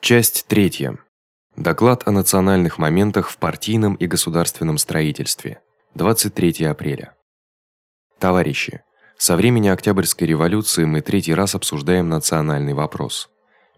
Часть третья. Доклад о национальных моментах в партийном и государственном строительстве. 23 апреля. Товарищи, со времени Октябрьской революции мы третий раз обсуждаем национальный вопрос.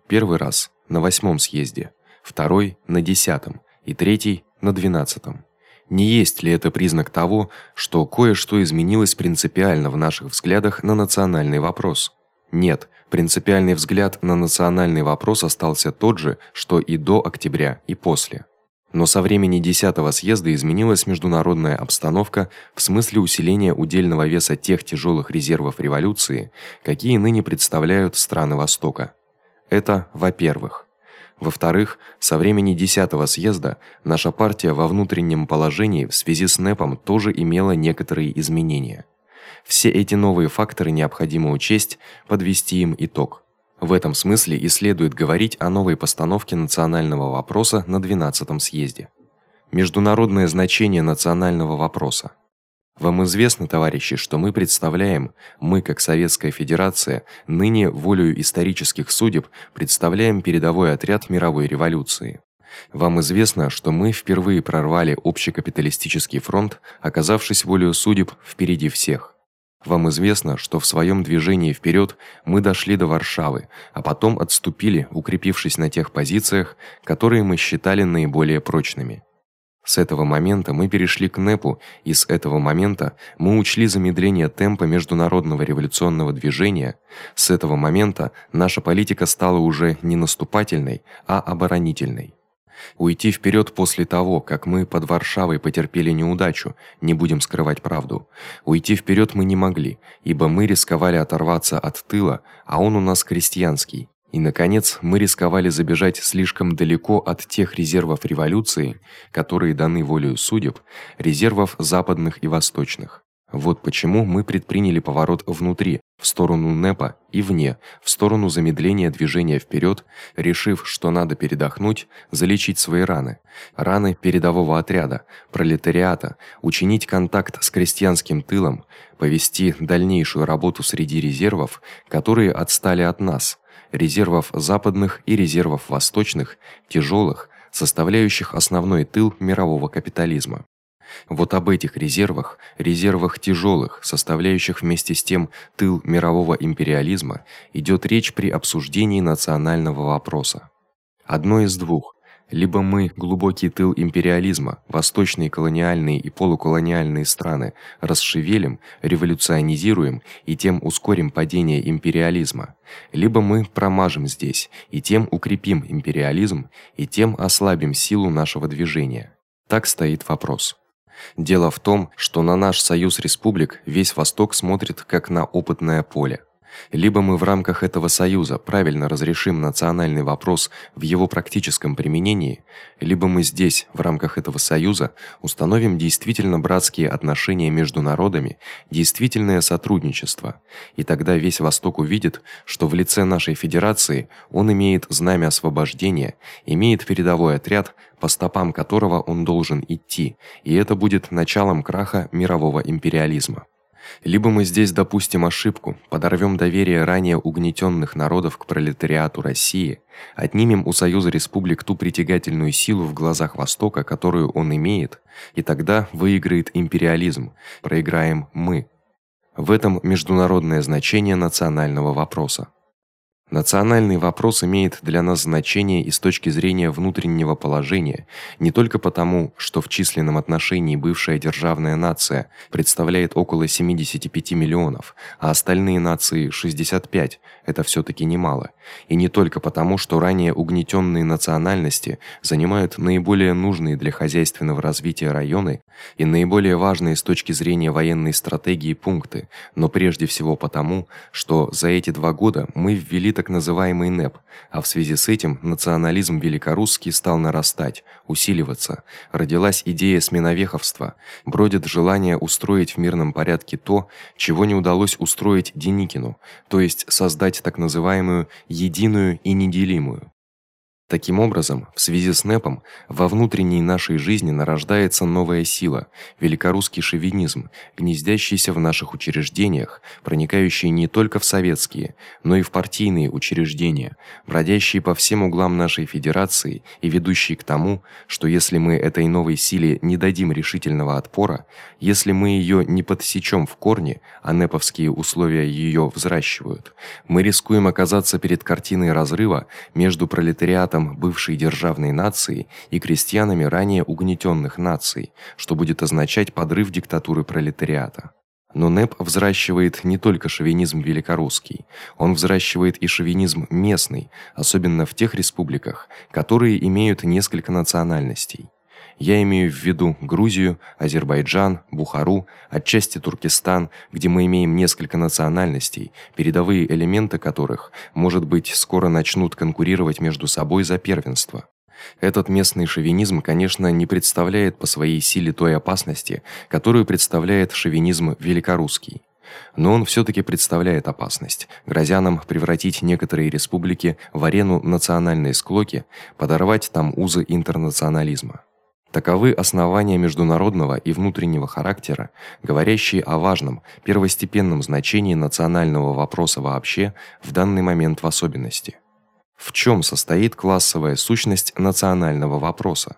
Первый раз на восьмом съезде, второй на десятом и третий на двенадцатом. Не есть ли это признак того, что кое-что изменилось принципиально в наших взглядах на национальный вопрос? Нет, принципиальный взгляд на национальный вопрос остался тот же, что и до октября, и после. Но со времени 10-го съезда изменилась международная обстановка в смысле усиления удельного веса тех тяжелых резервов революции, какие ныне представляют страны Востока. Это, во-первых. Во-вторых, со времени 10-го съезда наша партия во внутреннем положении в связи с НЭПом тоже имела некоторые изменения. Все эти новые факторы необходимо учесть, подвести им итог. В этом смысле и следует говорить о новой постановке национального вопроса на 12-м съезде. Международное значение национального вопроса. Вам известно, товарищи, что мы представляем, мы как Советская Федерация, ныне волею исторических судеб представляем передовой отряд мировой революции. Вам известно, что мы впервые прорвали общекапиталистический фронт, оказавшись волею судеб впереди всех. Вам известно, что в своём движении вперёд мы дошли до Варшавы, а потом отступили, укрепившись на тех позициях, которые мы считали наиболее прочными. С этого момента мы перешли к НЭПу, и с этого момента мы учли замедление темпа международного революционного движения. С этого момента наша политика стала уже не наступательной, а оборонительной. Уйти вперед после того, как мы под Варшавой потерпели неудачу, не будем скрывать правду. Уйти вперед мы не могли, ибо мы рисковали оторваться от тыла, а он у нас крестьянский. И наконец, мы рисковали забежать слишком далеко от тех резервов революции, которые даны волею судеб, резервов западных и восточных. Вот почему мы предприняли поворот внутри, в сторону НЭПа и вне, в сторону замедления движения вперед, решив, что надо передохнуть, залечить свои раны, раны передового отряда, пролетариата, учинить контакт с крестьянским тылом, повести дальнейшую работу среди резервов, которые отстали от нас, резервов западных и резервов восточных, тяжелых, составляющих основной тыл мирового капитализма. Вот об этих резервах, резервах тяжелых, составляющих вместе с тем тыл мирового империализма, идет речь при обсуждении национального вопроса. Одно из двух: либо мы глубокий тыл империализма, восточные колониальные и полуколониальные страны расшевелим, революционизируем и тем ускорим падение империализма, либо мы промажем здесь и тем укрепим империализм и тем ослабим силу нашего движения. Так стоит вопрос. Дело в том, что на наш союз республик весь Восток смотрит как на опытное поле. Либо мы в рамках этого союза правильно разрешим национальный вопрос в его практическом применении, либо мы здесь, в рамках этого союза, установим действительно братские отношения между народами, действительное сотрудничество. И тогда весь Восток увидит, что в лице нашей федерации он имеет знамя освобождения, имеет передовой отряд, по стопам которого он должен идти, и это будет началом краха мирового империализма. Либо мы здесь допустим ошибку, подорвём доверие ранее угнетённых народов к пролетариату России, отнимем у Союза республик ту притягательную силу в глазах Востока, которую он имеет, и тогда выиграет империализм, проиграем мы. В этом международное значение национального вопроса. Национальный вопрос имеет для нас значение и с точки зрения внутреннего положения, не только потому, что в численном отношении бывшая державная нация представляет около 75 миллионов, а остальные нации 65. Это всё-таки немало. И не только потому, что ранее угнетённые национальности занимают наиболее нужные для хозяйственного развития районы и наиболее важные с точки зрения военной стратегии пункты, но прежде всего потому, что за эти два года мы ввели так называемый НЭП, а в связи с этим национализм великорусский стал нарастать, усиливаться. Родилась идея сменовеховства, бродит желание устроить в мирном порядке то, чего не удалось устроить Деникину, то есть создать так называемую единую и неделимую Таким образом, в связи с НЭПом во внутренней нашей жизни нарождается новая сила великорусский шовинизм, гнездящийся в наших учреждениях, проникающий не только в советские, но и в партийные учреждения, бродящий по всем углам нашей федерации и ведущий к тому, что если мы этой новой силе не дадим решительного отпора, если мы её не подсечём в корне, а неповские условия её взращивают, мы рискуем оказаться перед картиной разрыва между пролетариатом пролетариатом бывшей державной нации и крестьянами ранее угнетённых наций, что будет означать подрыв диктатуры пролетариата. Но НЭП взращивает не только шовинизм великорусский, он взращивает и шовинизм местный, особенно в тех республиках, которые имеют несколько национальностей. Я имею в виду Грузию, Азербайджан, Бухару, отчасти Туркестан, где мы имеем несколько национальностей, передовые элементы которых, может быть, скоро начнут конкурировать между собой за первенство. Этот местный шовинизм, конечно, не представляет по своей силе той опасности, которую представляет шовинизм великорусский. Но он всё-таки представляет опасность, грозя нам превратить некоторые республики в арену национальной склоки, подорвать там узы интернационализма. Таковы основания международного и внутреннего характера, говорящие о важном, первостепенном значении национального вопроса вообще, в данный момент в особенности. В чём состоит классовая сущность национального вопроса?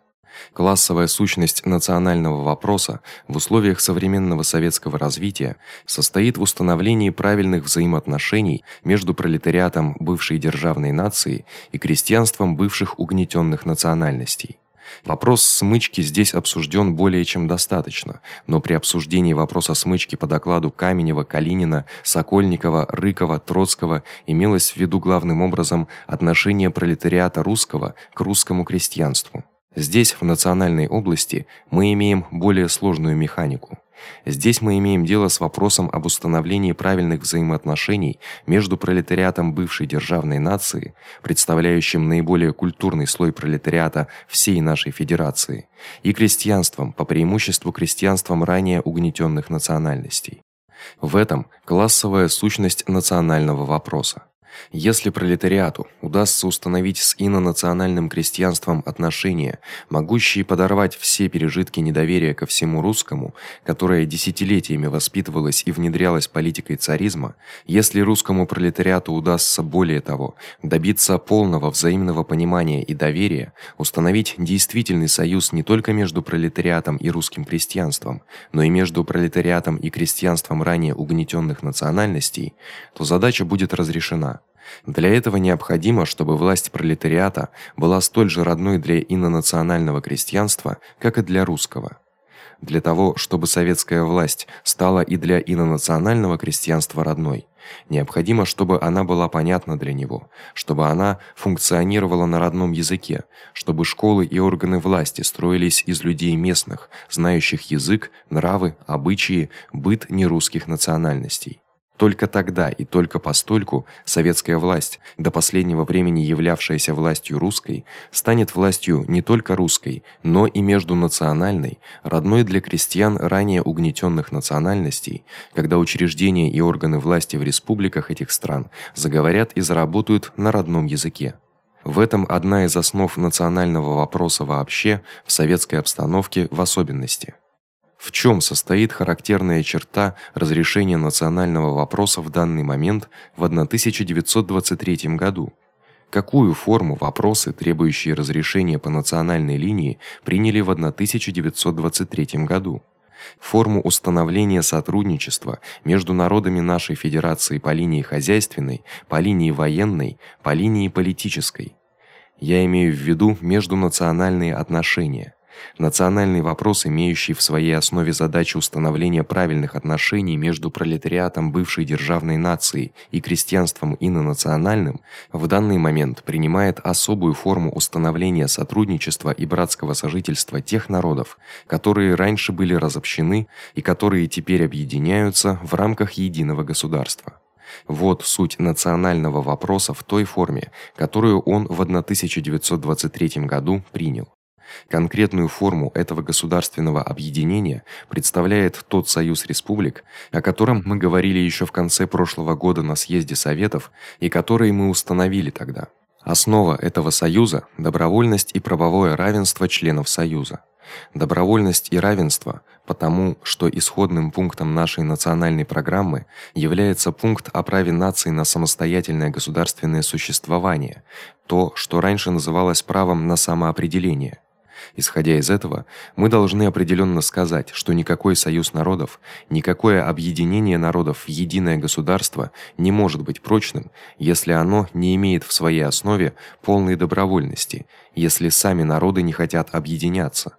Классовая сущность национального вопроса в условиях современного советского развития состоит в установлении правильных взаимоотношений между пролетариатом бывшей державной нации и крестьянством бывших угнетённых национальностей. Вопрос смычки здесь обсуждён более чем достаточно, но при обсуждении вопроса смычки по докладу Каменева, Калинина, Сокольникова, Рыкова, Троцкого имелось в виду главным образом отношение пролетариата русского к русскому крестьянству. Здесь в национальной области мы имеем более сложную механику. Здесь мы имеем дело с вопросом об установлении правильных взаимоотношений между пролетариатом бывшей державной нации, представляющим наиболее культурный слой пролетариата всей нашей федерации, и крестьянством, по преимуществу крестьянством ранее угнетённых национальностей. В этом классовая сущность национального вопроса. Если пролетариату удастся установить с инонациональным крестьянством отношения, могущие подорвать все пережитки недоверия ко всему русскому, которое десятилетиями воспитывалось и внедрялось политикой царизма, если русскому пролетариату удастся более того добиться полного взаимного понимания и доверия, установить действительный союз не только между пролетариатом и русским крестьянством, но и между пролетариатом и крестьянством ранее угнетённых национальностей, то задача будет разрешена. Для этого необходимо, чтобы власть пролетариата была столь же родной для инонационального крестьянства, как и для русского. Для того, чтобы советская власть стала и для инонационального крестьянства родной, необходимо, чтобы она была понятна для него, чтобы она функционировала на родном языке, чтобы школы и органы власти строились из людей местных, знающих язык, нравы, обычаи, быт нерусских национальностей. Только тогда и только постольку советская власть, до последнего времени являвшаяся властью русской, станет властью не только русской, но и междунациональной, родной для крестьян ранее угнетённых национальностей, когда учреждения и органы власти в республиках этих стран заговорят и заработают на родном языке. В этом одна из основ национального вопроса вообще, в советской обстановке в особенности. В чём состоит характерная черта разрешения национального вопроса в данный момент в 1923 году? Какую форму вопросы, требующие разрешения по национальной линии, приняли в 1923 году? Форму установления сотрудничества между народами нашей федерации по линии хозяйственной, по линии военной, по линии политической. Я имею в виду междунациональные отношения. Национальный вопрос, имеющий в своей основе задачу установления правильных отношений между пролетариатом бывшей державной нации и крестьянством инонациональным, в данный момент принимает особую форму установления сотрудничества и братского сожительства тех народов, которые раньше были разобщены и которые теперь объединяются в рамках единого государства. Вот суть национального вопроса в той форме, которую он в 1923 году принял. Конкретную форму этого государственного объединения представляет тот союз республик, о котором мы говорили ещё в конце прошлого года на съезде советов и который мы установили тогда. Основа этого союза добровольность и правовое равенство членов союза. Добровольность и равенство, потому что исходным пунктом нашей национальной программы является пункт о праве нации на самостоятельное государственное существование, то, что раньше называлось правом на самоопределение. Исходя из этого, мы должны определённо сказать, что никакой союз народов, никакое объединение народов в единое государство не может быть прочным, если оно не имеет в своей основе полной добровольности, если сами народы не хотят объединяться.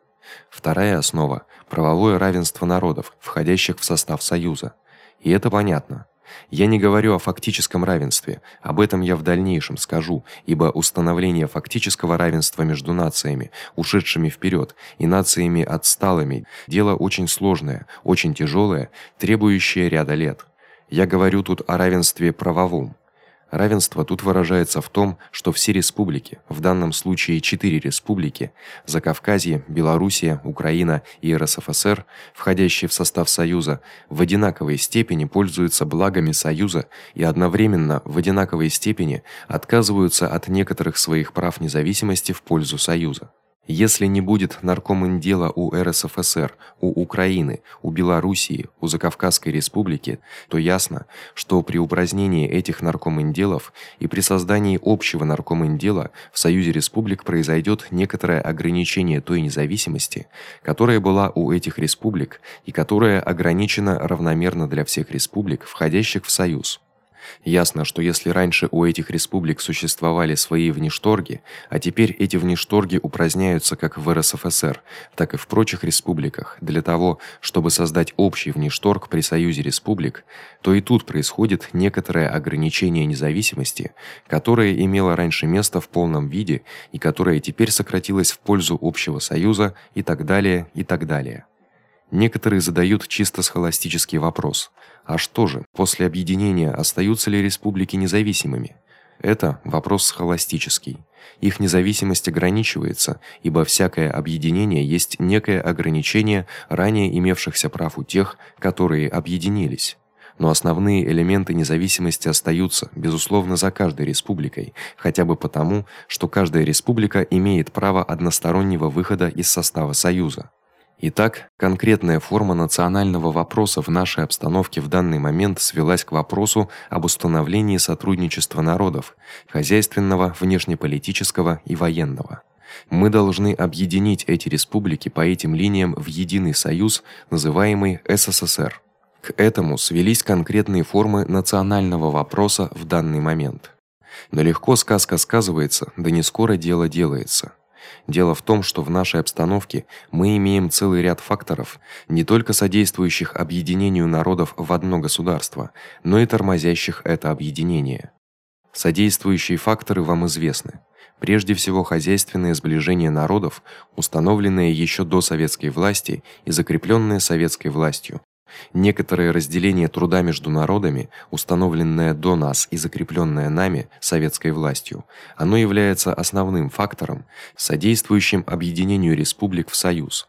Вторая основа правовое равенство народов, входящих в состав союза. И это понятно. Я не говорю о фактическом равенстве, об этом я в дальнейшем скажу, ибо установление фактического равенства между нациями, ушедшими вперед, и нациями отсталыми дело очень сложное, очень тяжелое, требующее ряда лет. Я говорю тут о равенстве правовом. Равенство тут выражается в том, что все республики, в данном случае четыре республики: Закавказье, Белоруссия, Украина и РСФСР, входящие в состав союза, в одинаковой степени пользуются благами союза и одновременно в одинаковой степени отказываются от некоторых своих прав независимости в пользу союза. Если не будет наркоминдела у РСФСР, у Украины, у Белоруссии, у Закавказской республики, то ясно, что при упразднении этих наркоминделов и при создании общего наркоминдела в Союзе республик произойдёт некоторое ограничение той независимости, которая была у этих республик и которая ограничена равномерно для всех республик, входящих в союз. Ясно, что если раньше у этих республик существовали свои внешторги, а теперь эти внешторги упраздняются как в РСФСР, так и в прочих республиках для того, чтобы создать общий внешторг при союзе республик, то и тут происходит некоторое ограничение независимости, которое имело раньше место в полном виде и которое теперь сократилось в пользу общего союза и так далее, и так далее. Некоторые задают чисто схоластический вопрос: а что же, после объединения остаются ли республики независимыми? Это вопрос схоластический. Их независимость ограничивается, ибо всякое объединение есть некое ограничение ранее имевшихся прав у тех, которые объединились. Но основные элементы независимости остаются безусловно за каждой республикой, хотя бы потому, что каждая республика имеет право одностороннего выхода из состава союза. Итак, конкретная форма национального вопроса в нашей обстановке в данный момент свелась к вопросу об установлении сотрудничества народов: хозяйственного, внешнеполитического и военного. Мы должны объединить эти республики по этим линиям в единый союз, называемый СССР. К этому свелись конкретные формы национального вопроса в данный момент. Но легко сказка сказывается, да не скоро дело делается. Дело в том, что в нашей обстановке мы имеем целый ряд факторов, не только содействующих объединению народов в одно государство, но и тормозящих это объединение. Содействующие факторы вам известны. Прежде всего, хозяйственное сближение народов, установленное ещё до советской власти и закреплённое советской властью, Некоторое разделение труда между народами, установленное до нас и закреплённое нами советской властью, оно является основным фактором, содействующим объединению республик в союз.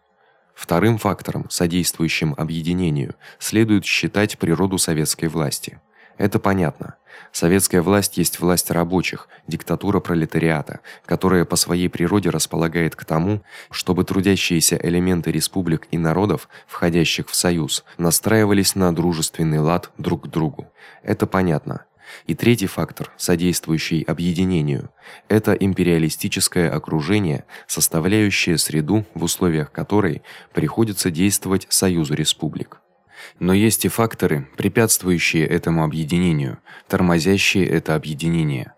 Вторым фактором, содействующим объединению, следует считать природу советской власти. Это понятно. Советская власть есть власть рабочих, диктатура пролетариата, которая по своей природе располагает к тому, чтобы трудящиеся элементы республик и народов, входящих в союз, настраивались на дружественный лад друг к другу. Это понятно. И третий фактор, содействующий объединению это империалистическое окружение, составляющее среду, в условиях которой приходится действовать союзу республик. Но есть и факторы, препятствующие этому объединению, тормозящие это объединение.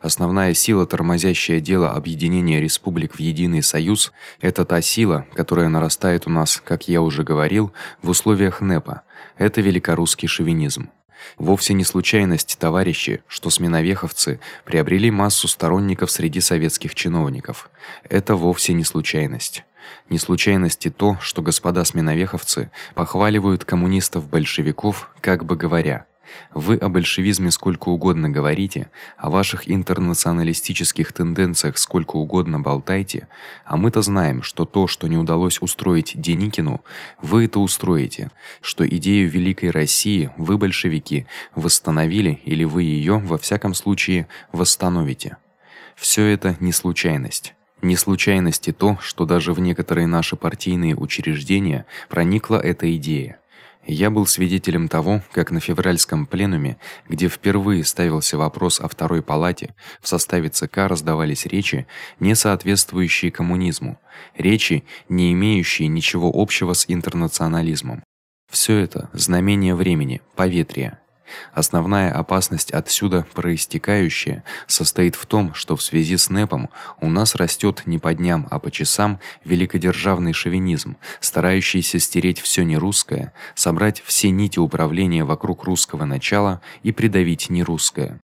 Основная сила, тормозящая дело объединения республик в единый союз это та сила, которая нарастает у нас, как я уже говорил, в условиях НЭПа. Это великорусский шовинизм. Вовсе не случайность, товарищи, что сменовеховцы приобрели массу сторонников среди советских чиновников. Это вовсе не случайность. Не случайность и то, что господа сменовеховцы похваливают коммунистов-большевиков, как бы говоря: вы о большевизме сколько угодно говорите, о ваших интернационалистических тенденциях сколько угодно болтайте, а мы-то знаем, что то, что не удалось устроить Деникину, вы это устроите, что идею великой России вы большевики восстановили или вы её во всяком случае восстановите. Всё это не случайность. Не случайность и то, что даже в некоторые наши партийные учреждения проникла эта идея. Я был свидетелем того, как на февральском пленуме, где впервые ставился вопрос о второй палате, в составе ЦК раздавались речи, не соответствующие коммунизму, речи, не имеющие ничего общего с интернационализмом. Всё это знамение времени, поветрия. Основная опасность отсюда проистекающая состоит в том, что в связи с НЭПом у нас растёт не по дням, а по часам великодержавный шовинизм, старающийся стереть всё нерусское, собрать все нити управления вокруг русского начала и придавить нерусское.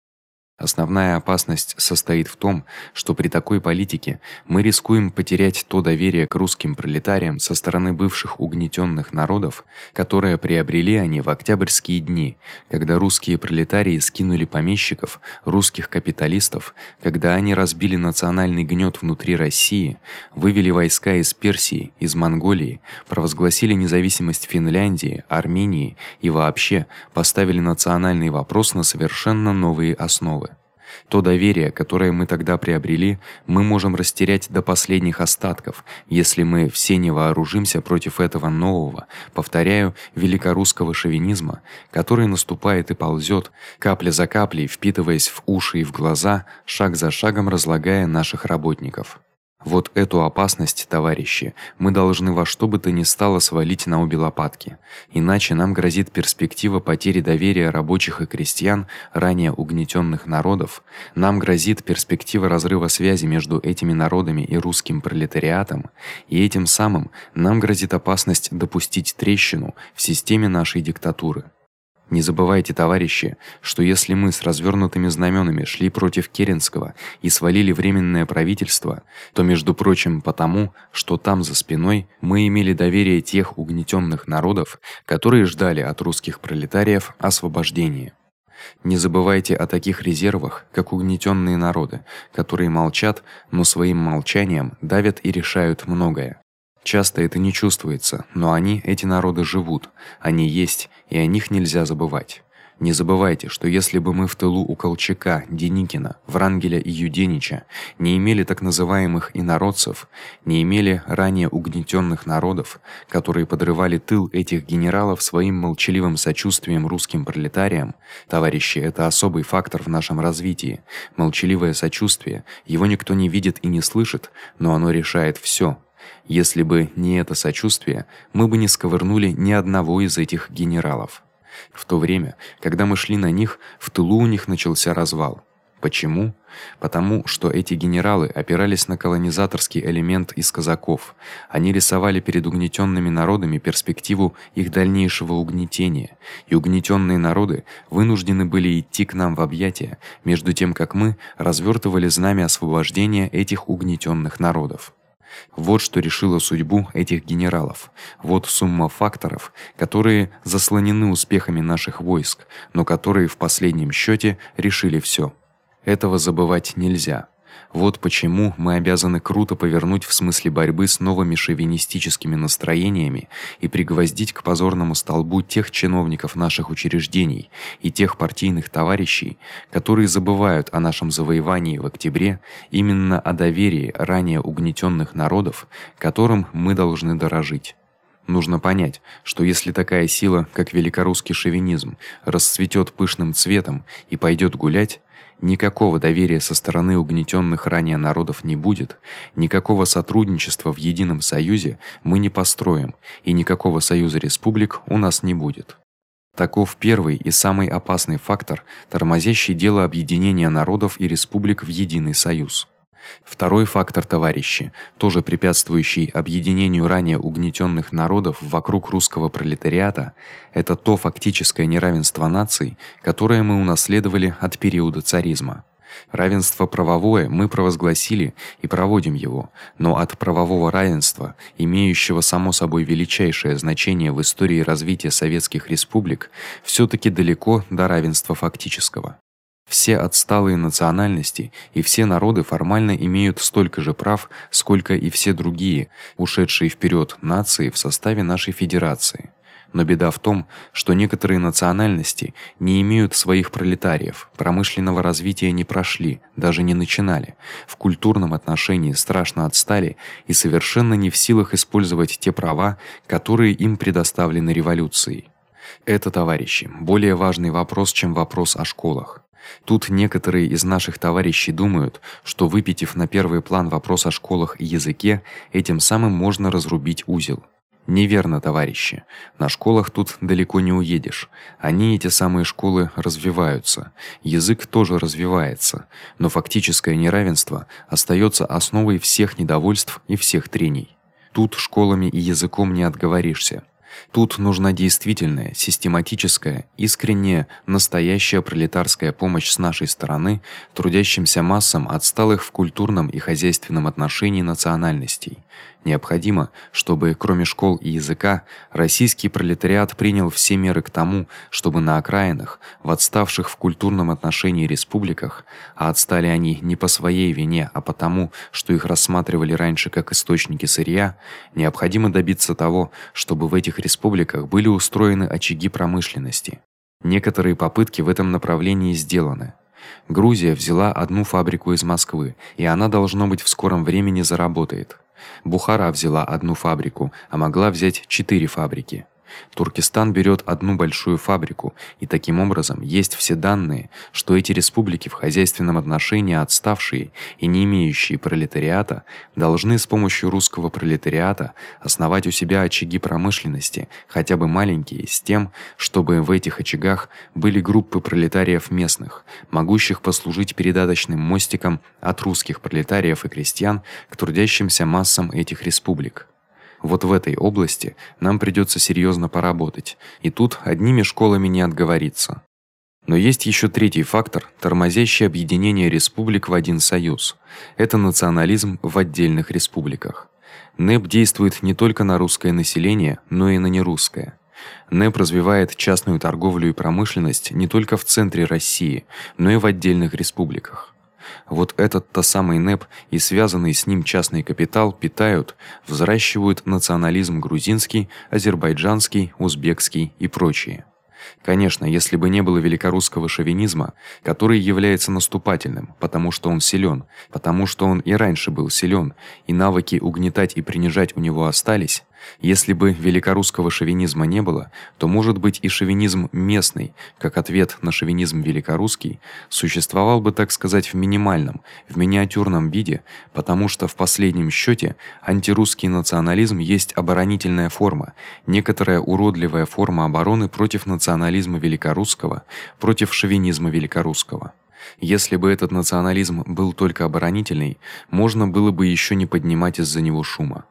Основная опасность состоит в том, что при такой политике мы рискуем потерять то доверие к русским пролетариям со стороны бывших угнетённых народов, которое приобрели они в октябрьские дни, когда русские пролетарии скинули помещиков, русских капиталистов, когда они разбили национальный гнёт внутри России, вывели войска из Персии, из Монголии, провозгласили независимость Финляндии, Армении и вообще поставили национальный вопрос на совершенно новые основы. То доверие, которое мы тогда приобрели, мы можем растерять до последних остатков, если мы все не вооружимся против этого нового, повторяю, великорусского шовинизма, который наступает и ползёт, капля за каплей впитываясь в уши и в глаза, шаг за шагом разлагая наших работников. Вот эту опасность, товарищи, мы должны во что бы то ни стало свалить на обе лопатки. Иначе нам грозит перспектива потери доверия рабочих и крестьян, ранее угнетённых народов. Нам грозит перспектива разрыва связи между этими народами и русским пролетариатом, и этим самым нам грозит опасность допустить трещину в системе нашей диктатуры. Не забывайте, товарищи, что если мы с развёрнутыми знаменами шли против Керенского и свалили временное правительство, то между прочим потому, что там за спиной мы имели доверие тех угнетённых народов, которые ждали от русских пролетариев освобождения. Не забывайте о таких резервах, как угнетённые народы, которые молчат, но своим молчанием давят и решают многое. Часто это не чувствуется, но они, эти народы живут, они есть, и о них нельзя забывать. Не забывайте, что если бы мы в тылу у Колчака, Деникина, Врангеля и Юденича не имели так называемых инородцев, не имели ранее угнетённых народов, которые подрывали тыл этих генералов своим молчаливым сочувствием русским пролетариям, товарищи, это особый фактор в нашем развитии. Молчаливое сочувствие, его никто не видит и не слышит, но оно решает всё. Если бы не это сочувствие, мы бы не сковырнули ни одного из этих генералов. В то время, когда мы шли на них, в тылу у них начался развал. Почему? Потому что эти генералы опирались на колонизаторский элемент из казаков. Они рисовали перед угнетёнными народами перспективу их дальнейшего угнетения, и угнетённые народы вынуждены были идти к нам в объятия, между тем как мы развёртывали знамя освобождения этих угнетённых народов. Вот что решило судьбу этих генералов. Вот сумма факторов, которые заслонены успехами наших войск, но которые в последнем счёте решили всё. Этого забывать нельзя. Вот почему мы обязаны круто повернуть в смысле борьбы с новыми шовинистическими настроениями и пригвоздить к позорному столбу тех чиновников наших учреждений и тех партийных товарищей, которые забывают о нашем завоевании в октябре, именно о доверии ранее угнетённых народов, которым мы должны дорожить. Нужно понять, что если такая сила, как великорусский шовинизм, расцветёт пышным цветом и пойдёт гулять, Никакого доверия со стороны угнетённых ранее народов не будет, никакого сотрудничества в едином союзе мы не построим, и никакого союза республик у нас не будет. Таков первый и самый опасный фактор, тормозящий дело объединения народов и республик в единый союз. Второй фактор, товарищи, тоже препятствующий объединению ранее угнетённых народов вокруг русского пролетариата, это то фактическое неравенство наций, которое мы унаследовали от периода царизма. Равенство правовое мы провозгласили и проводим его, но от правового равенства, имеющего само собой величайшее значение в истории развития советских республик, всё-таки далеко до равенства фактического. Все отсталые национальности и все народы формально имеют столько же прав, сколько и все другие, ушедшие вперед нации в составе нашей федерации. Но беда в том, что некоторые национальности не имеют своих пролетариев, промышленного развития не прошли, даже не начинали, в культурном отношении страшно отстали и совершенно не в силах использовать те права, которые им предоставлены революцией. Это, товарищи, более важный вопрос, чем вопрос о школах. Тут некоторые из наших товарищей думают, что выпитив на первый план вопрос о школах и языке, этим самым можно разрубить узел. Неверно, товарищи. На школах тут далеко не уедешь. Они эти самые школы развиваются. Язык тоже развивается, но фактическое неравенство остаётся основой всех недовольств и всех трений. Тут школами и языком не отговоришься. Тут нужна действительная, систематическая, искренняя, настоящая пролетарская помощь с нашей стороны трудящимся массам отсталых в культурном и хозяйственном отношении национальностей. Необходимо, чтобы кроме школ и языка российский пролетариат принял все меры к тому, чтобы на окраинах, в отставших в культурном отношении республиках, а отстали они не по своей вине, а потому, что их рассматривали раньше как источники сырья, необходимо добиться того, чтобы в этих республиках были устроены очаги промышленности. Некоторые попытки в этом направлении сделаны. Грузия взяла одну фабрику из Москвы, и она должно быть в скором времени заработает. Бухара взяла одну фабрику, а могла взять четыре фабрики. Туркестан берёт одну большую фабрику, и таким образом есть все данные, что эти республики в хозяйственном отношении отставшие и не имеющие пролетариата должны с помощью русского пролетариата основать у себя очаги промышленности, хотя бы маленькие, с тем, чтобы в этих очагах были группы пролетариев местных, могущих послужить передаточным мостиком от русских пролетариев и крестьян к трудящимся массам этих республик. Вот в этой области нам придётся серьёзно поработать. И тут одними школами не отговориться. Но есть ещё третий фактор, тормозящий объединение республик в один союз. Это национализм в отдельных республиках. НЭП действует не только на русское население, но и на нерусское. НЭП развивает частную торговлю и промышленность не только в центре России, но и в отдельных республиках. Вот этот-то самый НЭП и связанный с ним частный капитал питают, взращивают национализм грузинский, азербайджанский, узбекский и прочие. Конечно, если бы не было великорусского шовинизма, который является наступательным, потому что он силен, потому что он и раньше был силен, и навыки угнетать и принижать у него остались, если бы великорусского шовинизма не было, то, может быть, и шовинизм местный, как ответ на шовинизм великорусский, существовал бы, так сказать, в минимальном, в миниатюрном виде, потому что в последнем счёте антирусский национализм есть оборонительная форма, некоторая уродливая форма обороны против национализма великорусского, против шовинизма великорусского. Если бы этот национализм был только оборонительный, можно было бы ещё не поднимать из-за него шума.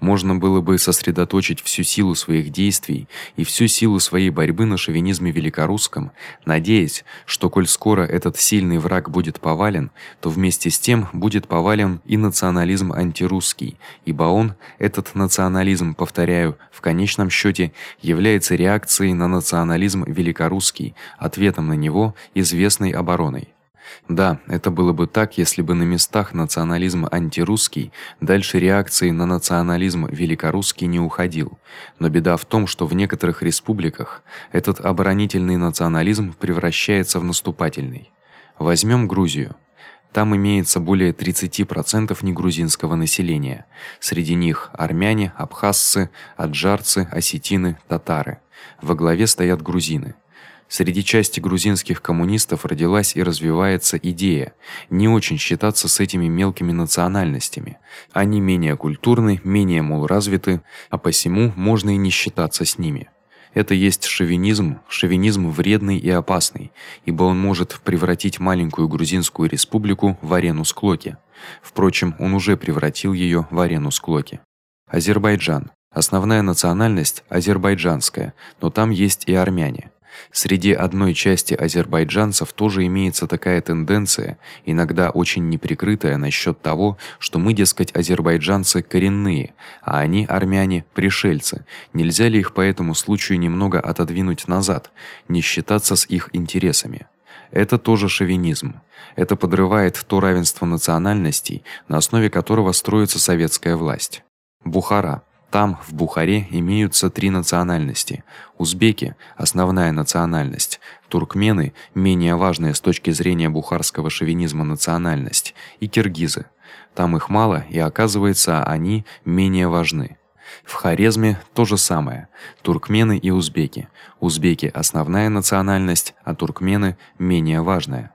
Можно было бы сосредоточить всю силу своих действий и всю силу своей борьбы на шовинизме великорусском, надеясь, что коль скоро этот сильный враг будет повален, то вместе с тем будет повален и национализм антирусский, ибо он, этот национализм, повторяю, в конечном счёте является реакцией на национализм великорусский, ответом на него известной обороной. Да, это было бы так, если бы на местах национализм антирусский дальше реакции на национализм великорусский не уходил. Но беда в том, что в некоторых республиках этот оборонительный национализм превращается в наступательный. Возьмём Грузию. Там имеется более 30% негрузинского населения. Среди них армяне, абхазцы, аджарцы, осетины, татары. Во главе стоят грузины. Среди части грузинских коммунистов родилась и развивается идея не очень считаться с этими мелкими национальностями. Они менее культурны, менее мол развиты, а посему можно и не считаться с ними. Это есть шовинизм, шовинизм вредный и опасный, ибо он может превратить маленькую грузинскую республику в арену склоки. Впрочем, он уже превратил её в арену склоки. Азербайджан. Основная национальность азербайджанская, но там есть и армяне. Среди одной части азербайджанцев тоже имеется такая тенденция, иногда очень неприкрытая насчёт того, что мы, дескать, азербайджанцы коренные, а они армяне пришельцы. Нельзя ли их по этому случаю немного отодвинуть назад, не считаться с их интересами? Это тоже шовинизм. Это подрывает то равенство национальностей, на основе которого строится советская власть. Бухара Там, в Бухаре, имеются три национальности: узбеки основная национальность, туркмены менее важная с точки зрения бухарского шовинизма национальность и киргизы. Там их мало, и оказывается, они менее важны. В Хорезме то же самое. Туркмены и узбеки. Узбеки основная национальность, а туркмены менее важная.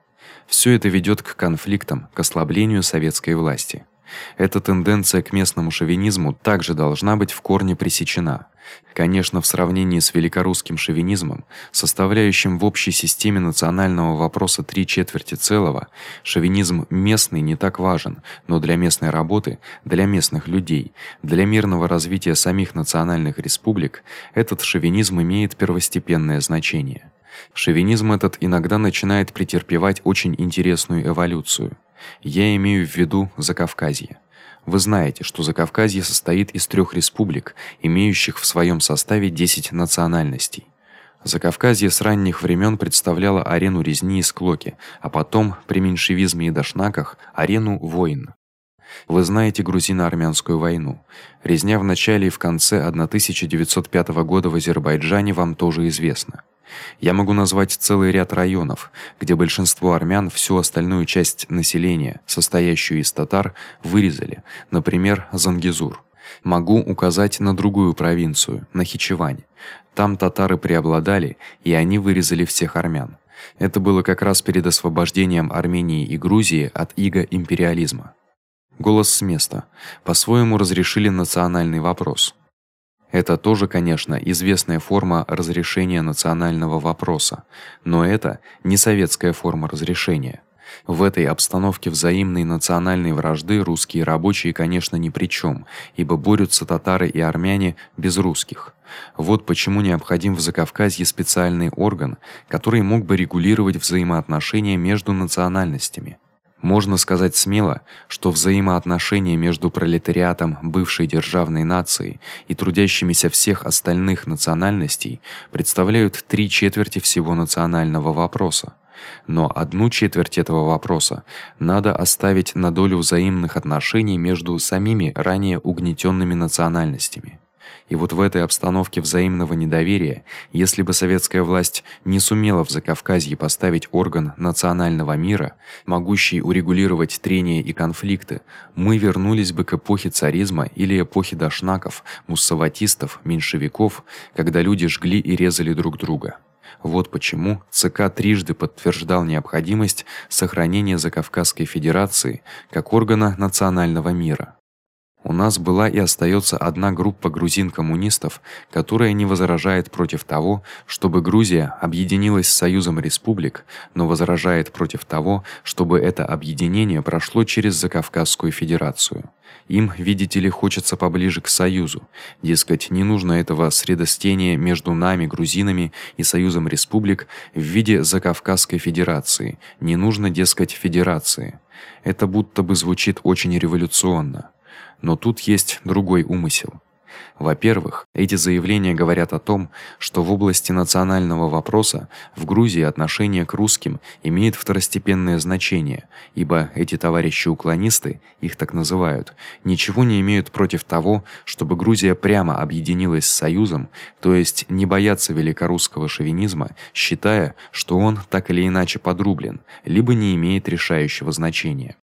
Всё это ведёт к конфликтам, к ослаблению советской власти. Эта тенденция к местному шовинизму также должна быть в корне пресечена. Конечно, в сравнении с великорусским шовинизмом, составляющим в общей системе национального вопроса три четверти целого, шовинизм местный не так важен, но для местной работы, для местных людей, для мирного развития самих национальных республик этот шовинизм имеет первостепенное значение. Шовинизм этот иногда начинает претерпевать очень интересную эволюцию. Я имею в виду Закавказье. Вы знаете, что Закавказье состоит из трёх республик, имеющих в своём составе 10 национальностей. Закавказье с ранних времён представляло арену резни и склоки, а потом при меньшевизме и дашнаках арену войн. Вы знаете грузино-армянскую войну. Резня в начале и в конце 1905 года в Азербайджане вам тоже известна. Я могу назвать целый ряд районов, где большинство армян всю остальную часть населения, состоящую из татар, вырезали, например, Зангезур. Могу указать на другую провинцию, Нахичевань. Там татары преобладали, и они вырезали всех армян. Это было как раз перед освобождением Армении и Грузии от ига империализма. Голос с места. По-своему разрешили национальный вопрос. Это тоже, конечно, известная форма разрешения национального вопроса, но это не советская форма разрешения. В этой обстановке взаимной национальной вражды русские рабочие, конечно, ни при чём, ибо борются татары и армяне без русских. Вот почему необходим в Закавказье специальный орган, который мог бы регулировать взаимоотношения между национальностями. Можно сказать смело, что взаимоотношения между пролетариатом бывшей державной нации и трудящимися всех остальных национальностей представляют три четверти всего национального вопроса. Но одну четверть этого вопроса надо оставить на долю взаимных отношений между самими ранее угнетёнными национальностями. И вот в этой обстановке взаимного недоверия, если бы советская власть не сумела в Закавказье поставить орган национального мира, могущий урегулировать трения и конфликты, мы вернулись бы к эпохе царизма или эпохе дашнаков, муссаватистов, меньшевиков, когда люди жгли и резали друг друга. Вот почему ЦК трижды подтверждал необходимость сохранения Закавказской федерации как органа национального мира. У нас была и остаётся одна группа грузин-коммунистов, которая не возражает против того, чтобы Грузия объединилась с союзом республик, но возражает против того, чтобы это объединение прошло через Закавказскую федерацию. Им, видите ли, хочется поближе к союзу. Дескать, не нужно этого средостения между нами, грузинами, и союзом республик в виде Закавказской федерации. Не нужно, дескать, федерации. Это будто бы звучит очень революционно. Но тут есть другой умысел. Во-первых, эти заявления говорят о том, что в области национального вопроса в Грузии отношение к русским имеет второстепенное значение, ибо эти товарищи-уклонисты, их так называют, ничего не имеют против того, чтобы Грузия прямо объединилась с союзом, то есть не боятся великорусского шовинизма, считая, что он так или иначе подрублен, либо не имеет решающего значения.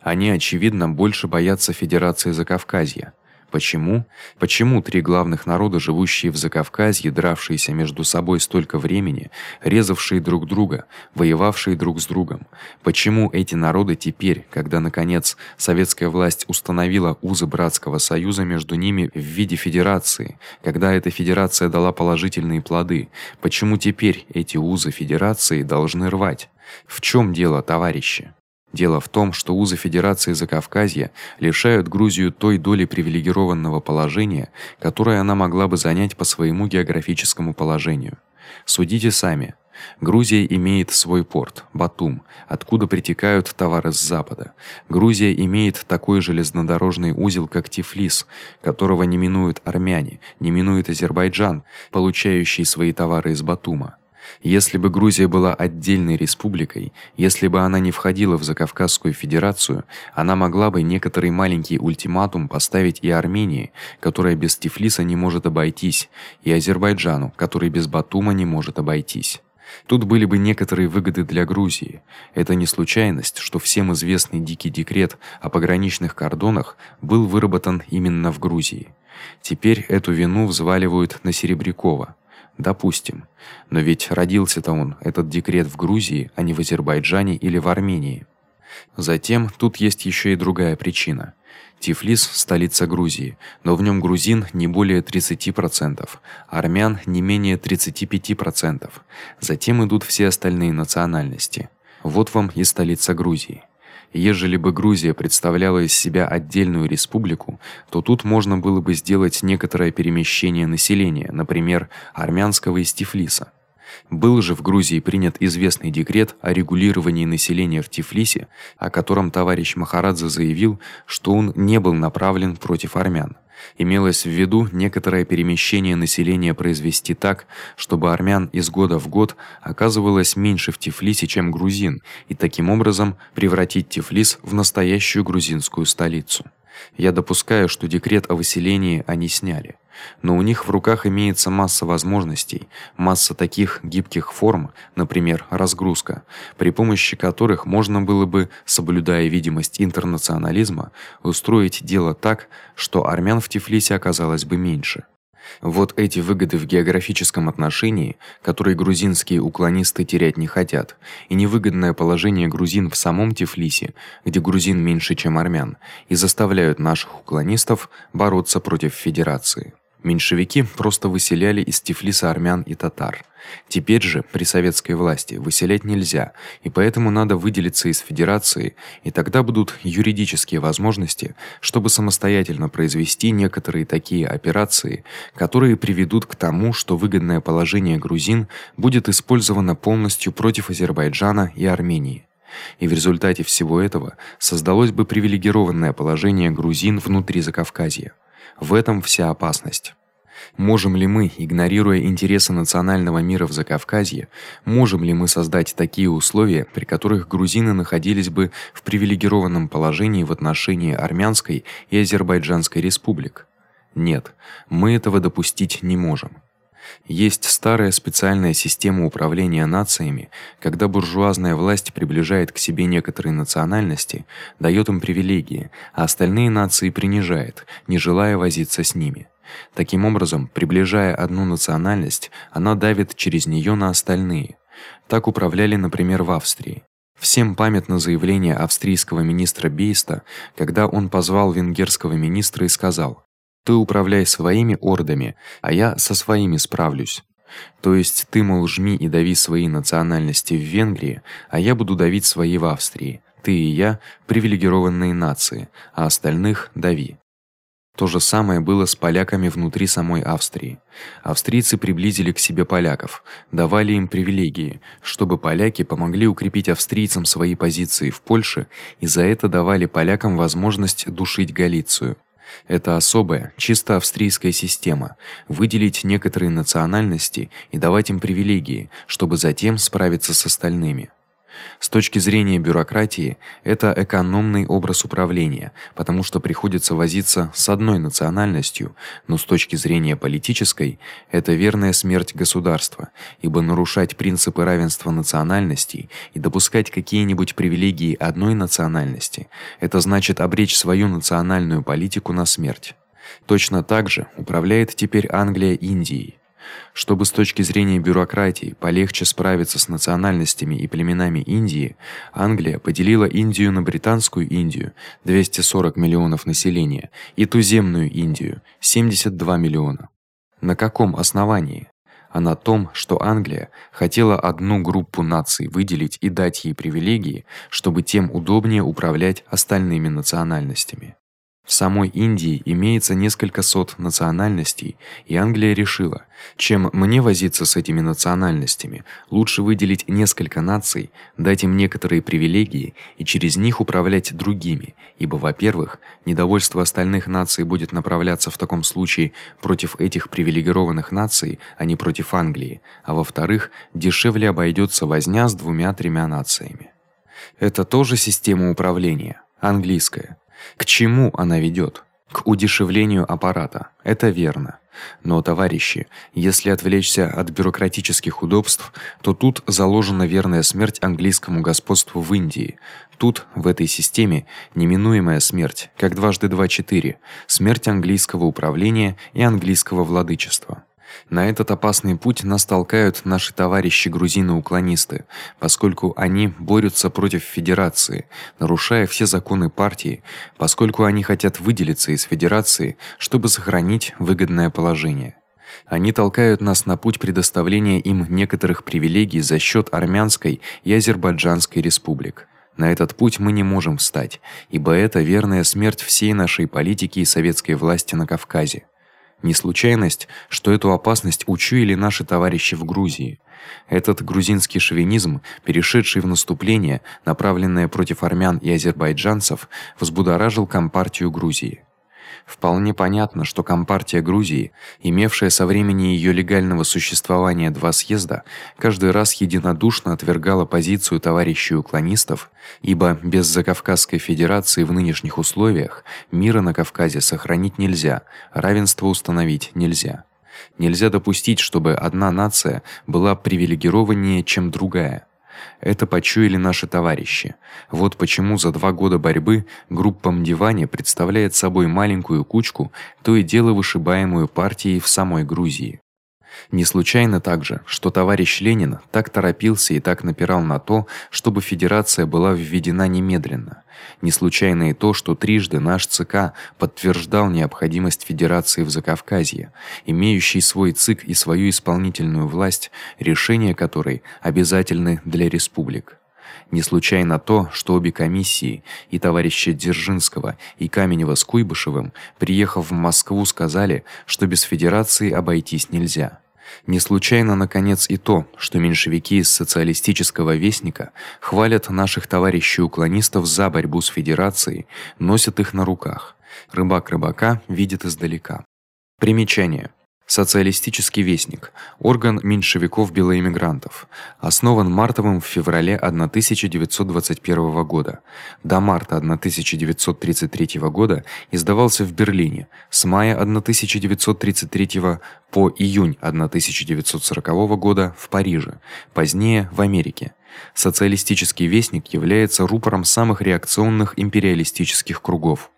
Они очевидно больше боятся федерации Закавказья. Почему? Почему три главных народа, живущие в Закавказье, дравшиеся между собой столько времени, резавшие друг друга, воевавшие друг с другом? Почему эти народы теперь, когда наконец советская власть установила узы братского союза между ними в виде федерации, когда эта федерация дала положительные плоды, почему теперь эти узы федерации должны рвать? В чём дело, товарищи? Дело в том, что узы Федерации Закавказья лишают Грузию той доли привилегированного положения, которое она могла бы занять по своему географическому положению. Судите сами. Грузия имеет свой порт Батум, откуда притекают товары с запада. Грузия имеет такой железнодорожный узел, как Тифлис, которого не минуют армяне, не минует Азербайджан, получающий свои товары из Батума. Если бы Грузия была отдельной республикой, если бы она не входила в Закавказскую федерацию, она могла бы некоторый маленький ультиматум поставить и Армении, которая без Тифлиса не может обойтись, и Азербайджану, который без Батума не может обойтись. Тут были бы некоторые выгоды для Грузии. Это не случайность, что всем известный дикий декрет о пограничных кордонах был выработан именно в Грузии. Теперь эту вину взваливают на Серебрякова. Допустим. Но ведь родился-то он этот декрет в Грузии, а не в Азербайджане или в Армении. Затем тут есть ещё и другая причина. Тифлис столица Грузии, но в нём грузин не более 30%, армян не менее 35%. Затем идут все остальные национальности. Вот вам и столица Грузии. Ежели бы Грузия представляла из себя отдельную республику, то тут можно было бы сделать некоторое перемещение населения, например, армянского из Тифлиса. Был же в Грузии принят известный декрет о регулировании населения в Тифлисе, о котором товарищ Махарадзе заявил, что он не был направлен против армян. Имелось в виду некоторое перемещение населения произвести так, чтобы армян из года в год оказывалось меньше в Тифлисе, чем грузин, и таким образом превратить Тифлис в настоящую грузинскую столицу. Я допускаю, что декрет о выселении они сняли но у них в руках имеется масса возможностей, масса таких гибких форм, например, разгрузка, при помощи которых можно было бы, соблюдая видимость интернационализма, устроить дело так, что армян в Тифлисе оказалось бы меньше. Вот эти выгоды в географическом отношении, которые грузинские уклонисты терять не хотят, и невыгодное положение грузин в самом Тифлисе, где грузин меньше, чем армян, и заставляют наших уклонистов бороться против федерации. Меньшевики просто выселяли из Тифлиса армян и татар. Теперь же при советской власти выселять нельзя, и поэтому надо выделиться из федерации, и тогда будут юридические возможности, чтобы самостоятельно произвести некоторые такие операции, которые приведут к тому, что выгодное положение грузин будет использовано полностью против Азербайджана и Армении. И в результате всего этого создалось бы привилегированное положение грузин внутри Закавказья. В этом вся опасность. Можем ли мы, игнорируя интересы национального мира в Закавказье, можем ли мы создать такие условия, при которых грузины находились бы в привилегированном положении в отношении армянской и азербайджанской республик? Нет, мы этого допустить не можем. Есть старая специальная система управления нациями, когда буржуазная власть приближает к себе некоторые национальности, даёт им привилегии, а остальные нации принижает, не желая возиться с ними. Таким образом, приближая одну национальность, она давит через неё на остальные. Так управляли, например, в Австрии. Всем памятно заявление австрийского министра Бейста, когда он позвал венгерского министра и сказал: ты управляй своими ордами, а я со своими справлюсь. То есть ты мол жми и дави свои национальности в Венгрии, а я буду давить свои в Австрии. Ты и я привилегированные нации, а остальных дави. То же самое было с поляками внутри самой Австрии. Австрийцы приблизили к себе поляков, давали им привилегии, чтобы поляки помогли укрепить австрийцам свои позиции в Польше и за это давали полякам возможность душить Галицию. Это особая, чисто австрийская система выделить некоторые национальности и давать им привилегии, чтобы затем справиться с остальными. С точки зрения бюрократии это экономный образ управления, потому что приходится возиться с одной национальностью, но с точки зрения политической это верная смерть государства, ибо нарушать принципы равенства национальностей и допускать какие-нибудь привилегии одной национальности это значит обречь свою национальную политику на смерть. Точно так же управляет теперь Англия Индией. Чтобы с точки зрения бюрократии полегче справиться с национальностями и племенами Индии, Англия поделила Индию на британскую Индию 240 миллионов населения и туземную Индию 72 миллиона. На каком основании? а на том, что Англия хотела одну группу наций выделить и дать ей привилегии, чтобы тем удобнее управлять остальными национальностями. В самой Индии имеется несколько сот национальностей, и Англия решила, чем мне возиться с этими национальностями, лучше выделить несколько наций, дать им некоторые привилегии и через них управлять другими, ибо, во-первых, недовольство остальных наций будет направляться в таком случае против этих привилегированных наций, а не против Англии, а во-вторых, дешевле обойдётся возня с двумя-тремя нациями. Это тоже система управления, английская. К чему она ведёт? К удешевлению аппарата. Это верно. Но, товарищи, если отвлечься от бюрократических удобств, то тут заложена верная смерть английскому господству в Индии. Тут в этой системе неминуемая смерть, как дважды два четыре, смерть английского управления и английского владычества. На этот опасный путь нас толкают наши товарищи грузины-уклонисты, поскольку они борются против федерации, нарушая все законы партии, поскольку они хотят выделиться из федерации, чтобы сохранить выгодное положение. Они толкают нас на путь предоставления им некоторых привилегий за счёт армянской и азербайджанской республик. На этот путь мы не можем встать, ибо это верная смерть всей нашей политики и советской власти на Кавказе. Не случайность, что эту опасность учуяли наши товарищи в Грузии. Этот грузинский шовинизм, перешедший в наступление, направленное против армян и азербайджанцев, взбудоражил компартию Грузии. Вполне понятно, что Компартия Грузии, имевшая со времени её легального существования два съезда, каждый раз единодушно отвергала позицию товарищей уклонистов, ибо без Закавказской федерации в нынешних условиях мира на Кавказе сохранить нельзя, равенство установить нельзя. Нельзя допустить, чтобы одна нация была привилегированнее, чем другая. Это почуяли наши товарищи. Вот почему за два года борьбы группа Мдивани представляет собой маленькую кучку, то и дело вышибаемую партией в самой Грузии. Не случайно также, что товарищ Ленин так торопился и так напирал на то, чтобы федерация была введена немедленно. Не случайно и то, что трижды наш ЦК подтверждал необходимость федерации в Закавказье, имеющей свой ЦИК и свою исполнительную власть, решения которой обязательны для республик. Не случайно то, что обе комиссии, и товарищи Дзержинского, и Каменева с Куйбышевым, приехав в Москву, сказали, что без федерации обойтись нельзя. Не случайно наконец и то, что меньшевики из социалистического вестника хвалят наших товарищей-уклонистов за борьбу с федерацией, носят их на руках. Рыбак рыбака видит издалека. Примечание: Социалистический вестник орган меньшевиков-белоэмигрантов, основан Мартовым в феврале 1921 года. До марта 1933 года издавался в Берлине, с мая 1933 по июнь 1940 года в Париже, позднее в Америке. Социалистический вестник является рупором самых реакционных империалистических кругов.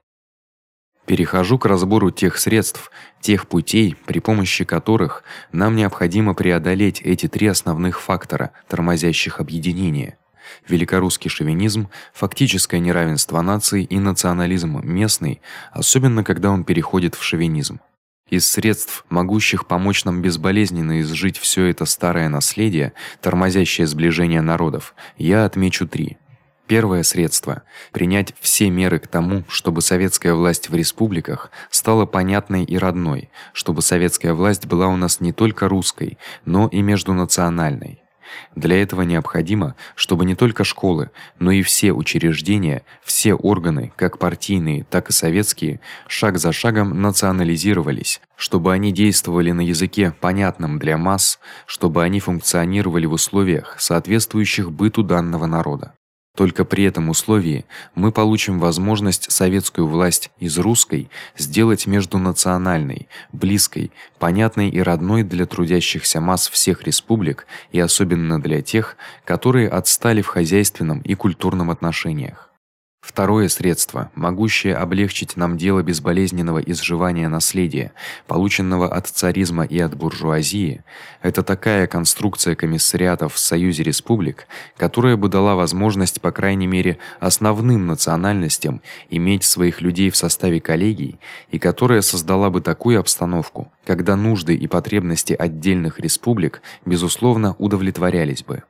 Перехожу к разбору тех средств, тех путей, при помощи которых нам необходимо преодолеть эти три основных фактора, тормозящих объединение: великорусский шовинизм, фактическое неравенство наций и национализм местный, особенно когда он переходит в шовинизм. Из средств, могущих помочь нам безболезненно изжить всё это старое наследие, тормозящее сближение народов, я отмечу три. Первое средство принять все меры к тому, чтобы советская власть в республиках стала понятной и родной, чтобы советская власть была у нас не только русской, но и междунациональной. Для этого необходимо, чтобы не только школы, но и все учреждения, все органы, как партийные, так и советские, шаг за шагом национализировались, чтобы они действовали на языке понятном для масс, чтобы они функционировали в условиях, соответствующих быту данного народа. Только при этом условии мы получим возможность советскую власть из русской сделать междунациональной, близкой, понятной и родной для трудящихся масс всех республик и особенно для тех, которые отстали в хозяйственном и культурном отношениях. Второе средство, могущее облегчить нам дело безболезненного изживания наследия, полученного от царизма и от буржуазии, это такая конструкция комиссариатов в Союзе республик, которая бы дала возможность, по крайней мере, основным национальностям иметь своих людей в составе коллегий и которая создала бы такую обстановку, когда нужды и потребности отдельных республик безусловно удовлетворялись бы.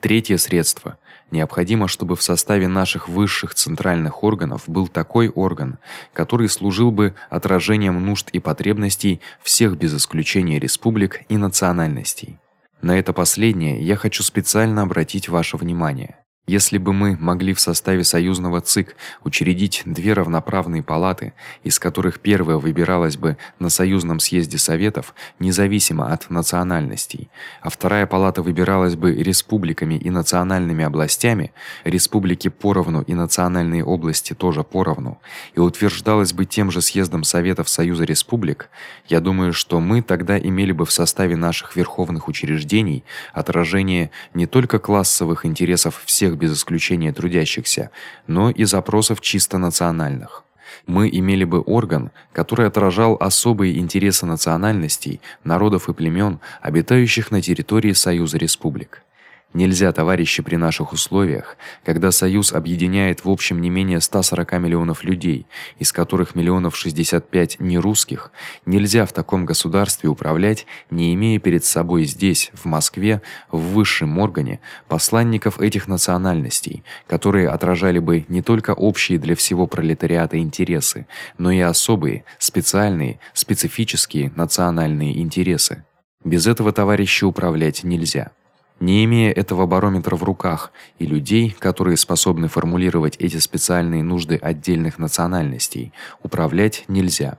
Третье средство Необходимо, чтобы в составе наших высших центральных органов был такой орган, который служил бы отражением нужд и потребностей всех без исключения республик и национальностей. На это последнее я хочу специально обратить ваше внимание. Если бы мы могли в составе союзного ЦИК учредить две равноправные палаты, из которых первая выбиралась бы на союзном съезде советов, независимо от национальностей, а вторая палата выбиралась бы республиками и национальными областями, республики поровну и национальные области тоже поровну, и утверждалась бы тем же съездом советов Союза республик, я думаю, что мы тогда имели бы в составе наших верховных учреждений отражение не только классовых интересов всех всех без исключения трудящихся, но и запросов чисто национальных. Мы имели бы орган, который отражал особые интересы национальностей, народов и племён, обитающих на территории Союза республик. Нельзя, товарищи, при наших условиях, когда союз объединяет в общем не менее 140 миллионов людей, из которых миллионов 65 не русских, нельзя в таком государстве управлять, не имея перед собой здесь, в Москве, в высшем органе посланников этих национальностей, которые отражали бы не только общие для всего пролетариата интересы, но и особые, специальные, специфические национальные интересы. Без этого, товарищи, управлять нельзя. Не имея этого барометра в руках и людей, которые способны формулировать эти специальные нужды отдельных национальностей, управлять нельзя.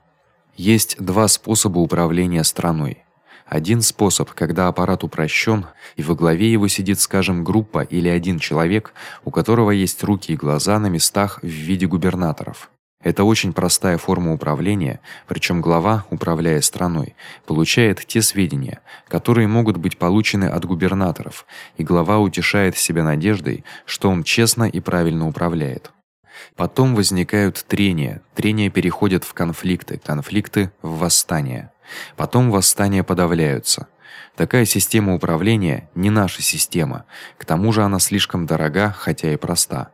Есть два способа управления страной. Один способ, когда аппарат упрощен, и во главе его сидит, скажем, группа или один человек, у которого есть руки и глаза на местах в виде губернаторов. Это очень простая форма управления, причём глава, управляя страной, получает те сведения, которые могут быть получены от губернаторов, и глава утешает себя надеждой, что он честно и правильно управляет. Потом возникают трения, трения переходят в конфликты, конфликты в восстания. Потом восстания подавляются. Такая система управления не наша система. К тому же она слишком дорога, хотя и проста.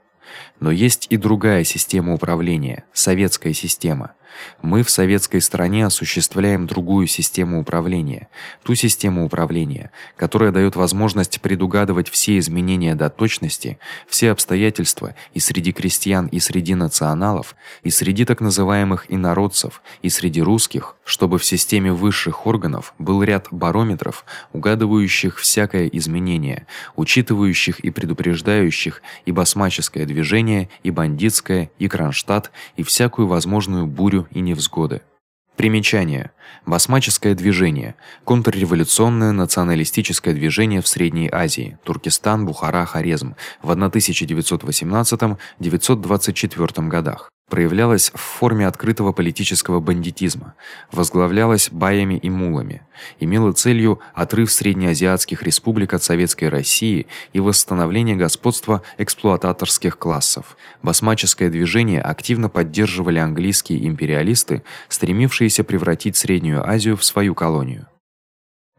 Но есть и другая система управления советская система. Мы в советской стране осуществляем другую систему управления, ту систему управления, которая даёт возможность предугадывать все изменения до точности, все обстоятельства и среди крестьян, и среди националов, и среди так называемых инородцев, и среди русских, чтобы в системе высших органов был ряд барометров, угадывающих всякое изменение, учитывающих и предупреждающих и басмаческое движение, и бандитское, и Кронштадт, и всякую возможную бурю и невзгоды. Примечание: Басмаческое движение. Контрреволюционное националистическое движение в Средней Азии, Туркестан, Бухара, Хорезм. В 1918-924 годах проявлялась в форме открытого политического бандитизма, возглавлялась баями и мулами, имела целью отрыв среднеазиатских республик от советской России и восстановление господства эксплуататорских классов. Басмаческое движение активно поддерживали английские империалисты, стремившиеся превратить Среднюю Азию в свою колонию.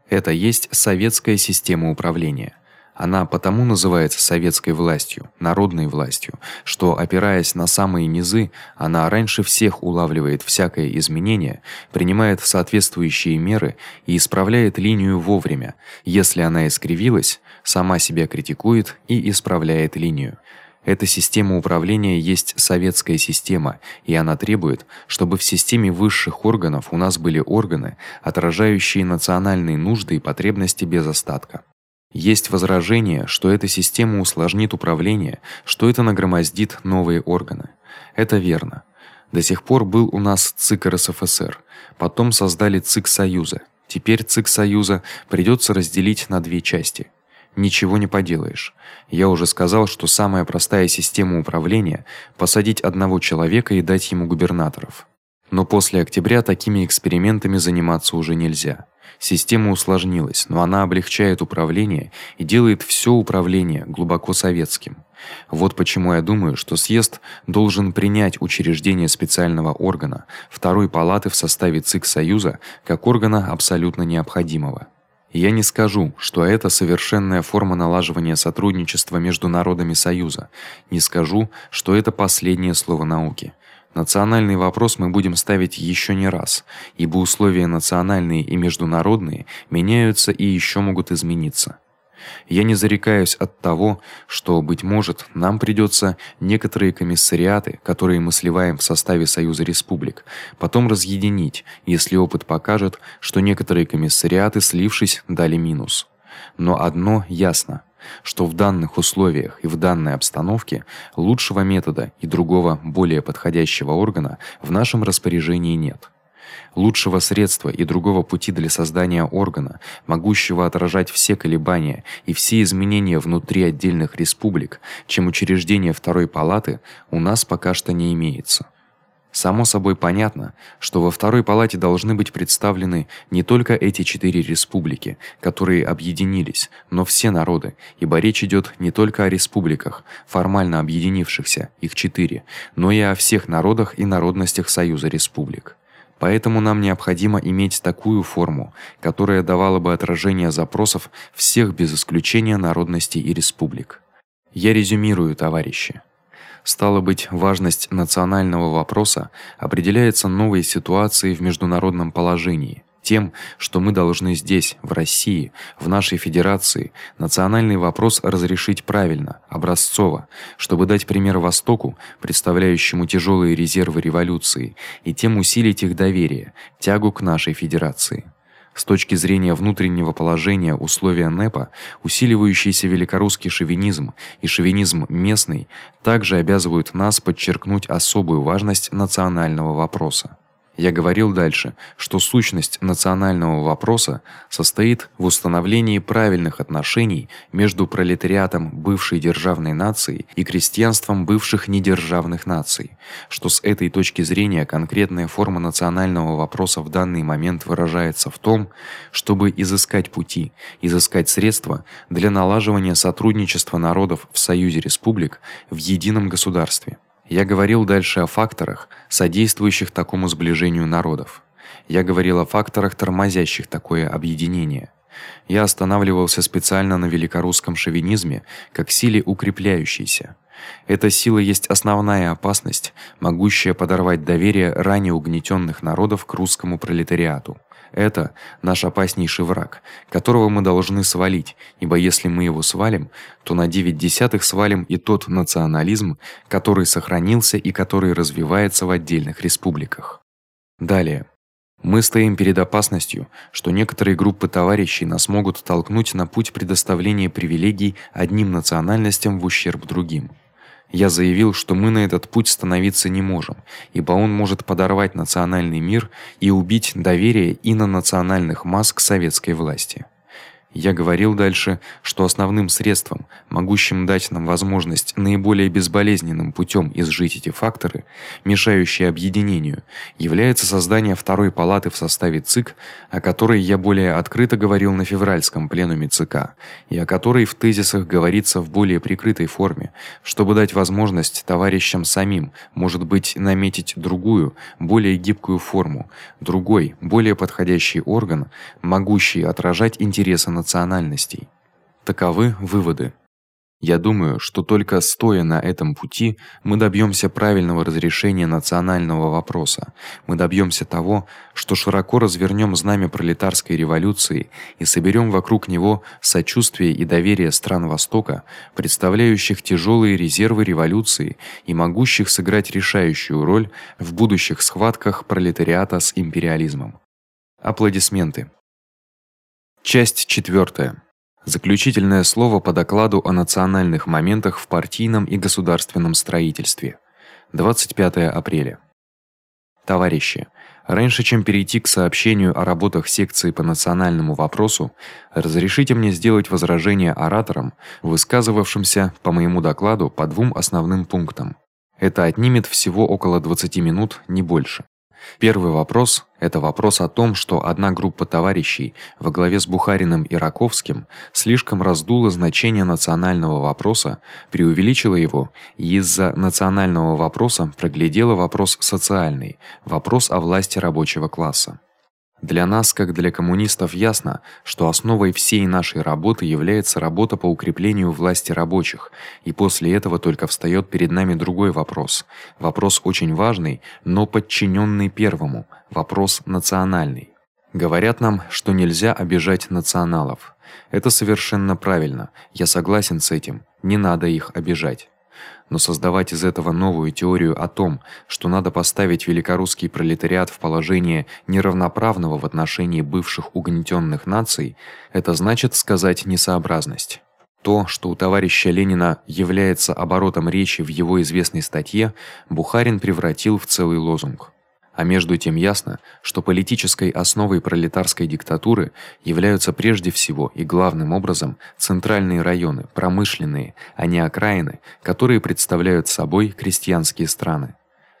Это есть советская система управления. Она потому называется советской властью, народной властью, что опираясь на самые низы, она раньше всех улавливает всякое изменение, принимает соответствующие меры и исправляет линию вовремя. Если она искривилась, сама себя критикует и исправляет линию. Эта система управления есть советская система, и она требует, чтобы в системе высших органов у нас были органы, отражающие национальные нужды и потребности без остатка. Есть возражение, что эта система усложнит управление, что это нагромоздит новые органы. Это верно. До сих пор был у нас ЦИК РСФСР, потом создали ЦИК Союза. Теперь ЦИК Союза придётся разделить на две части. Ничего не поделаешь. Я уже сказал, что самая простая система управления посадить одного человека и дать ему губернаторов. Но после октября такими экспериментами заниматься уже нельзя. Система усложнилась, но она облегчает управление и делает всё управление глубоко советским. Вот почему я думаю, что съезд должен принять учреждение специального органа второй палаты в составе ЦИК Союза как органа абсолютно необходимого. Я не скажу, что это совершенная форма налаживания сотрудничества между народами Союза. Не скажу, что это последнее слово науки. Национальный вопрос мы будем ставить ещё не раз, ибо условия национальные и международные меняются и ещё могут измениться. Я не зарекаюсь от того, что быть может, нам придётся некоторые комиссариаты, которые мы сливаем в составе Союза республик, потом разъединить, если опыт покажет, что некоторые комиссариаты, слившись, дали минус. Но одно ясно: что в данных условиях и в данной обстановке лучшего метода и другого более подходящего органа в нашем распоряжении нет. Лучшего средства и другого пути для создания органа, могущего отражать все колебания и все изменения внутри отдельных республик, чем учреждение второй палаты, у нас пока что не имеется. Само собой понятно, что во второй палате должны быть представлены не только эти четыре республики, которые объединились, но все народы, ибо речь идёт не только о республиках, формально объединившихся, их четыре, но и о всех народах и народностях Союза республик. Поэтому нам необходимо иметь такую форму, которая давала бы отражение запросов всех без исключения народностей и республик. Я резюмирую, товарищи. Стало быть, важность национального вопроса определяется новой ситуацией в международном положении, тем, что мы должны здесь, в России, в нашей федерации, национальный вопрос разрешить правильно, образцово, чтобы дать пример Востоку, представляющему тяжелые резервы революции, и тем усилить их доверие, тягу к нашей федерации. С точки зрения внутреннего положения условия НЭПа, усиливающийся великорусский шовинизм и шовинизм местный также обязывают нас подчеркнуть особую важность национального вопроса. Я говорил дальше, что сущность национального вопроса состоит в установлении правильных отношений между пролетариатом бывшей державной нации и крестьянством бывших недержавных наций, что с этой точки зрения конкретная форма национального вопроса в данный момент выражается в том, чтобы изыскать пути, изыскать средства для налаживания сотрудничества народов в союзе республик в едином государстве. Я говорил дальше о факторах, содействующих такому сближению народов. Я говорил о факторах, тормозящих такое объединение. Я останавливался специально на великорусском шовинизме как силе укрепляющейся. Эта сила есть основная опасность, могущая подорвать доверие ранее угнетённых народов к русскому пролетариату. Это наш опаснейший враг, которого мы должны свалить, ибо если мы его свалим, то на 9 десятых свалим и тот национализм, который сохранился и который развивается в отдельных республиках. Далее мы стоим перед опасностью, что некоторые группы товарищей нас могут толкнуть на путь предоставления привилегий одним национальностям в ущерб другим. Я заявил, что мы на этот путь становиться не можем, ибо он может подорвать национальный мир и убить доверие и на национальных масс к советской власти. Я говорил дальше, что основным средством, могущим дать нам возможность наиболее безболезненным путём изжить эти факторы, мешающие объединению, является создание второй палаты в составе ЦИК, о которой я более открыто говорил на февральском пленуме ЦК, и о которой в тезисах говорится в более прикрытой форме, чтобы дать возможность товарищам самим, может быть, наметить другую, более гибкую форму, другой, более подходящий орган, могущий отражать интересы национальностей. Таковы выводы. Я думаю, что только стоя на этом пути мы добьёмся правильного разрешения национального вопроса. Мы добьёмся того, что широко развернём знамя пролетарской революции и соберём вокруг него сочувствие и доверие стран Востока, представляющих тяжёлые резервы революции и могущих сыграть решающую роль в будущих схватках пролетариата с империализмом. Аплодисменты. Часть четвёртая. Заключительное слово по докладу о национальных моментах в партийном и государственном строительстве. 25 апреля. Товарищи, раньше чем перейти к сообщению о работах секции по национальному вопросу, разрешите мне сделать возражение ораторам, высказывавшимся по моему докладу по двум основным пунктам. Это отнимет всего около 20 минут, не больше. Первый вопрос это вопрос о том, что одна группа товарищей во главе с Бухариным и Раковским слишком раздула значение национального вопроса, преувеличила его и из-за национального вопроса проглядела вопрос социальный, вопрос о власти рабочего класса. Для нас, как для коммунистов, ясно, что основой всей нашей работы является работа по укреплению власти рабочих, и после этого только встаёт перед нами другой вопрос. Вопрос очень важный, но подчинённый первому, вопрос национальный. Говорят нам, что нельзя обижать националов. Это совершенно правильно. Я согласен с этим. Не надо их обижать. Но создавать из этого новую теорию о том, что надо поставить великорусский пролетариат в положение неравноправного в отношении бывших угнетённых наций, это значит сказать несообразность. То, что у товарища Ленина является оборотом речи в его известной статье, Бухарин превратил в целый лозунг. А между тем ясно, что политической основой пролетарской диктатуры являются прежде всего и главным образом центральные районы, промышленные, а не окраины, которые представляют собой крестьянские страны.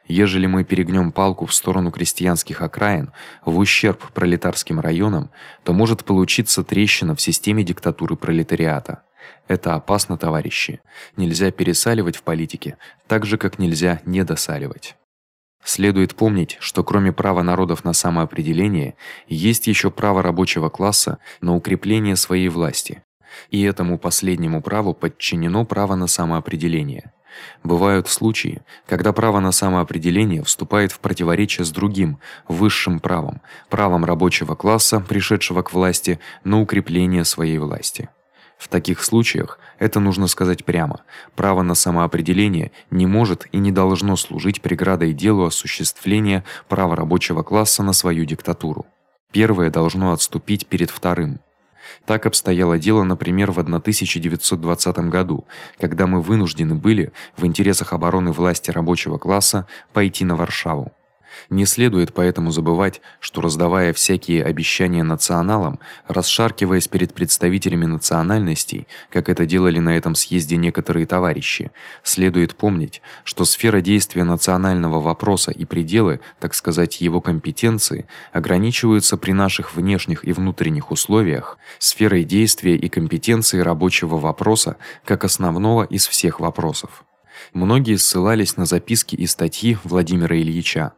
Ежели мы перегнём палку в сторону крестьянских окраин в ущерб пролетарским районам, то может получиться трещина в системе диктатуры пролетариата. Это опасно, товарищи. Нельзя пересаливать в политике, так же как нельзя недосаливать. Следует помнить, что кроме права народов на самоопределение, есть ещё право рабочего класса на укрепление своей власти. И этому последнему праву подчинено право на самоопределение. Бывают случаи, когда право на самоопределение вступает в противоречие с другим, высшим правом, правом рабочего класса, пришедшего к власти на укрепление своей власти. В таких случаях, это нужно сказать прямо, право на самоопределение не может и не должно служить преградой делу осуществления права рабочего класса на свою диктатуру. Первое должно отступить перед вторым. Так обстояло дело, например, в 1920 году, когда мы вынуждены были в интересах обороны власти рабочего класса пойти на Варшаву. Не следует поэтому забывать, что раздавая всякие обещания националам, расшаркиваясь перед представителями национальностей, как это делали на этом съезде некоторые товарищи, следует помнить, что сфера действия национального вопроса и пределы, так сказать, его компетенции ограничиваются при наших внешних и внутренних условиях сферой действия и компетенции рабочего вопроса как основного из всех вопросов. Многие ссылались на записки и статьи Владимира Ильича.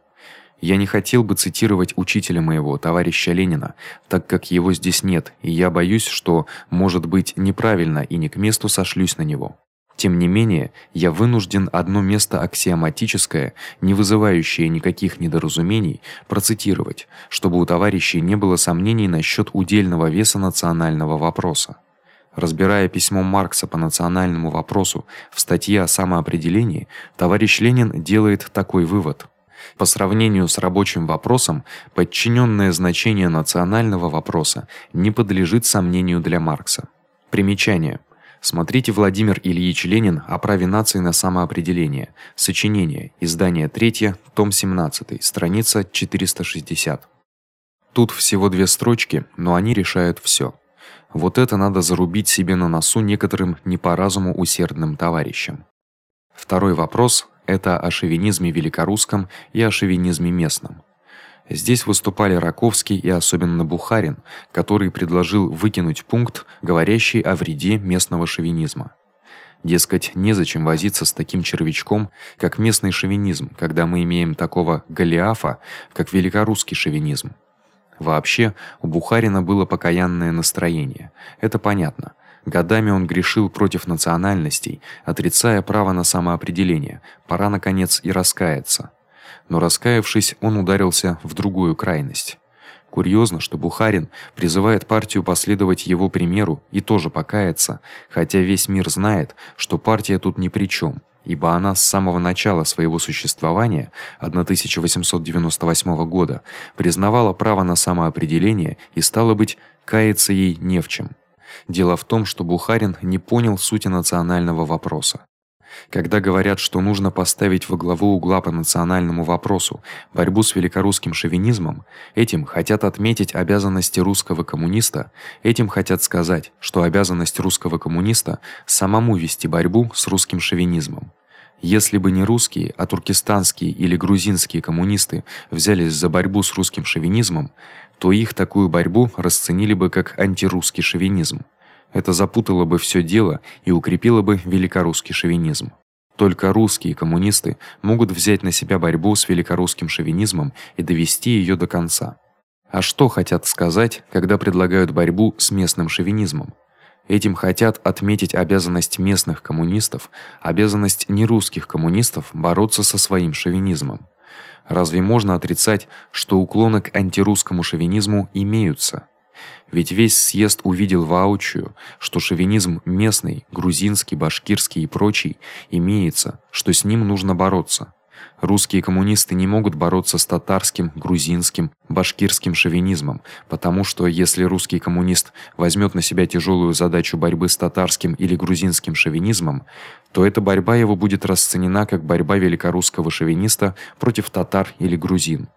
Я не хотел бы цитировать учителя моего, товарища Ленина, так как его здесь нет, и я боюсь, что, может быть, неправильно и не к месту сошлюсь на него. Тем не менее, я вынужден одно место аксиоматическое, не вызывающее никаких недоразумений, процитировать, чтобы у товарищей не было сомнений насчёт удельного веса национального вопроса. Разбирая письмо Маркса по национальному вопросу в статье о самоопределении, товарищ Ленин делает такой вывод: по сравнению с рабочим вопросом, подчинённое значение национального вопроса не подлежит сомнению для Маркса. Примечание: Смотрите Владимир Ильич Ленин о праве нации на самоопределение. Сочинение. Издание 3, том 17, страница 460. Тут всего две строчки, но они решают всё. Вот это надо зарубить себе на носу некоторым не по разуму усердным товарищам. Второй вопрос это о шовинизме великорусском и о шовинизме местном. Здесь выступали Раковский и особенно Бухарин, который предложил выкинуть пункт, говорящий о вреде местного шовинизма. Дескать, незачем возиться с таким червячком, как местный шовинизм, когда мы имеем такого голиафа, как великорусский шовинизм. Вообще, у Бухарина было покаянное настроение. Это понятно. Годами он грешил против национальностей, отрицая право на самоопределение. Пора наконец и раскаяться. Но раскаявшись, он ударился в другую крайность. Курьезно, что Бухарин призывает партию последовать его примеру и тоже покаяться, хотя весь мир знает, что партия тут ни при чём, ибо она с самого начала своего существования 1898 года признавала право на самоопределение и стало быть, каяться ей не в чем. Дело в том, что Бухарин не понял сути национального вопроса. Когда говорят, что нужно поставить во главу угла по национальному вопросу борьбу с великорусским шовинизмом, этим хотят отметить обязанности русского коммуниста, этим хотят сказать, что обязанность русского коммуниста самому вести борьбу с русским шовинизмом. Если бы не русские, а туркестанские или грузинские коммунисты взялись за борьбу с русским шовинизмом, то их такую борьбу расценили бы как антирусский шовинизм. Это запутало бы всё дело и укрепило бы великорусский шовинизм. Только русские коммунисты могут взять на себя борьбу с великорусским шовинизмом и довести её до конца. А что хотят сказать, когда предлагают борьбу с местным шовинизмом? Этим хотят отметить обязанность местных коммунистов, обязанность нерусских коммунистов бороться со своим шовинизмом. Разве можно отрицать, что уклоны к антирусскому шовинизму имеются? Ведь весь съезд увидел воочию, что шовинизм местный, грузинский, башкирский и прочий имеется, что с ним нужно бороться. Русские коммунисты не могут бороться с татарским, грузинским, башкирским шовинизмом, потому что если русский коммунист возьмёт на себя тяжёлую задачу борьбы с татарским или грузинским шовинизмом, то эта борьба его будет расценена как борьба великорусского шовиниста против татар или грузин.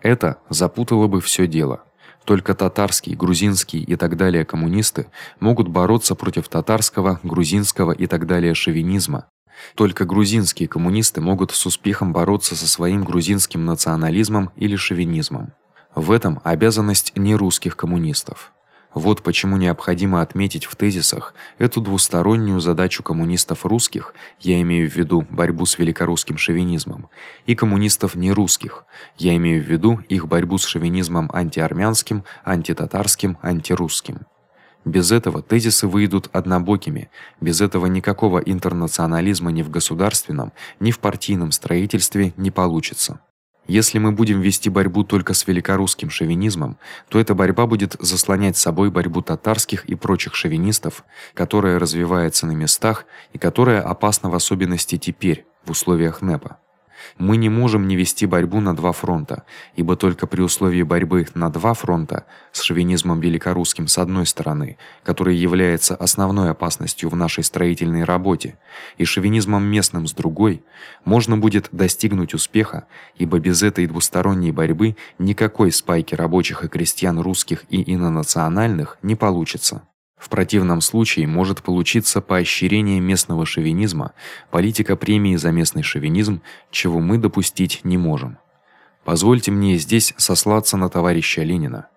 Это запутало бы всё дело. Только татарские, грузинские и так далее коммунисты могут бороться против татарского, грузинского и так далее шовинизма, только грузинские коммунисты могут с успехом бороться со своим грузинским национализмом или шовинизмом. В этом обязанность не русских коммунистов. Вот почему необходимо отметить в тезисах эту двустороннюю задачу коммунистов русских, я имею в виду борьбу с великорусским шовинизмом, и коммунистов нерусских, я имею в виду их борьбу с шовинизмом антиармянским, антитатарским, антирусским. Без этого тезисы выйдут однобокими. Без этого никакого интернационализма ни в государственном, ни в партийном строительстве не получится. Если мы будем вести борьбу только с великорусским шовинизмом, то эта борьба будет заслонять собой борьбу татарских и прочих шовинистов, которая развивается на местах и которая опасна в особенности теперь в условиях НЭПа. Мы не можем не вести борьбу на два фронта, ибо только при условии борьбы на два фронта с шовинизмом великорусским с одной стороны, который является основной опасностью в нашей строительной работе, и шовинизмом местным с другой, можно будет достигнуть успеха, ибо без этой двусторонней борьбы никакой спайки рабочих и крестьян русских и инонациональных не получится. В противном случае может получиться поощрение местного шовинизма, политика премии за местный шовинизм, чего мы допустить не можем. Позвольте мне здесь сослаться на товарища Ленина.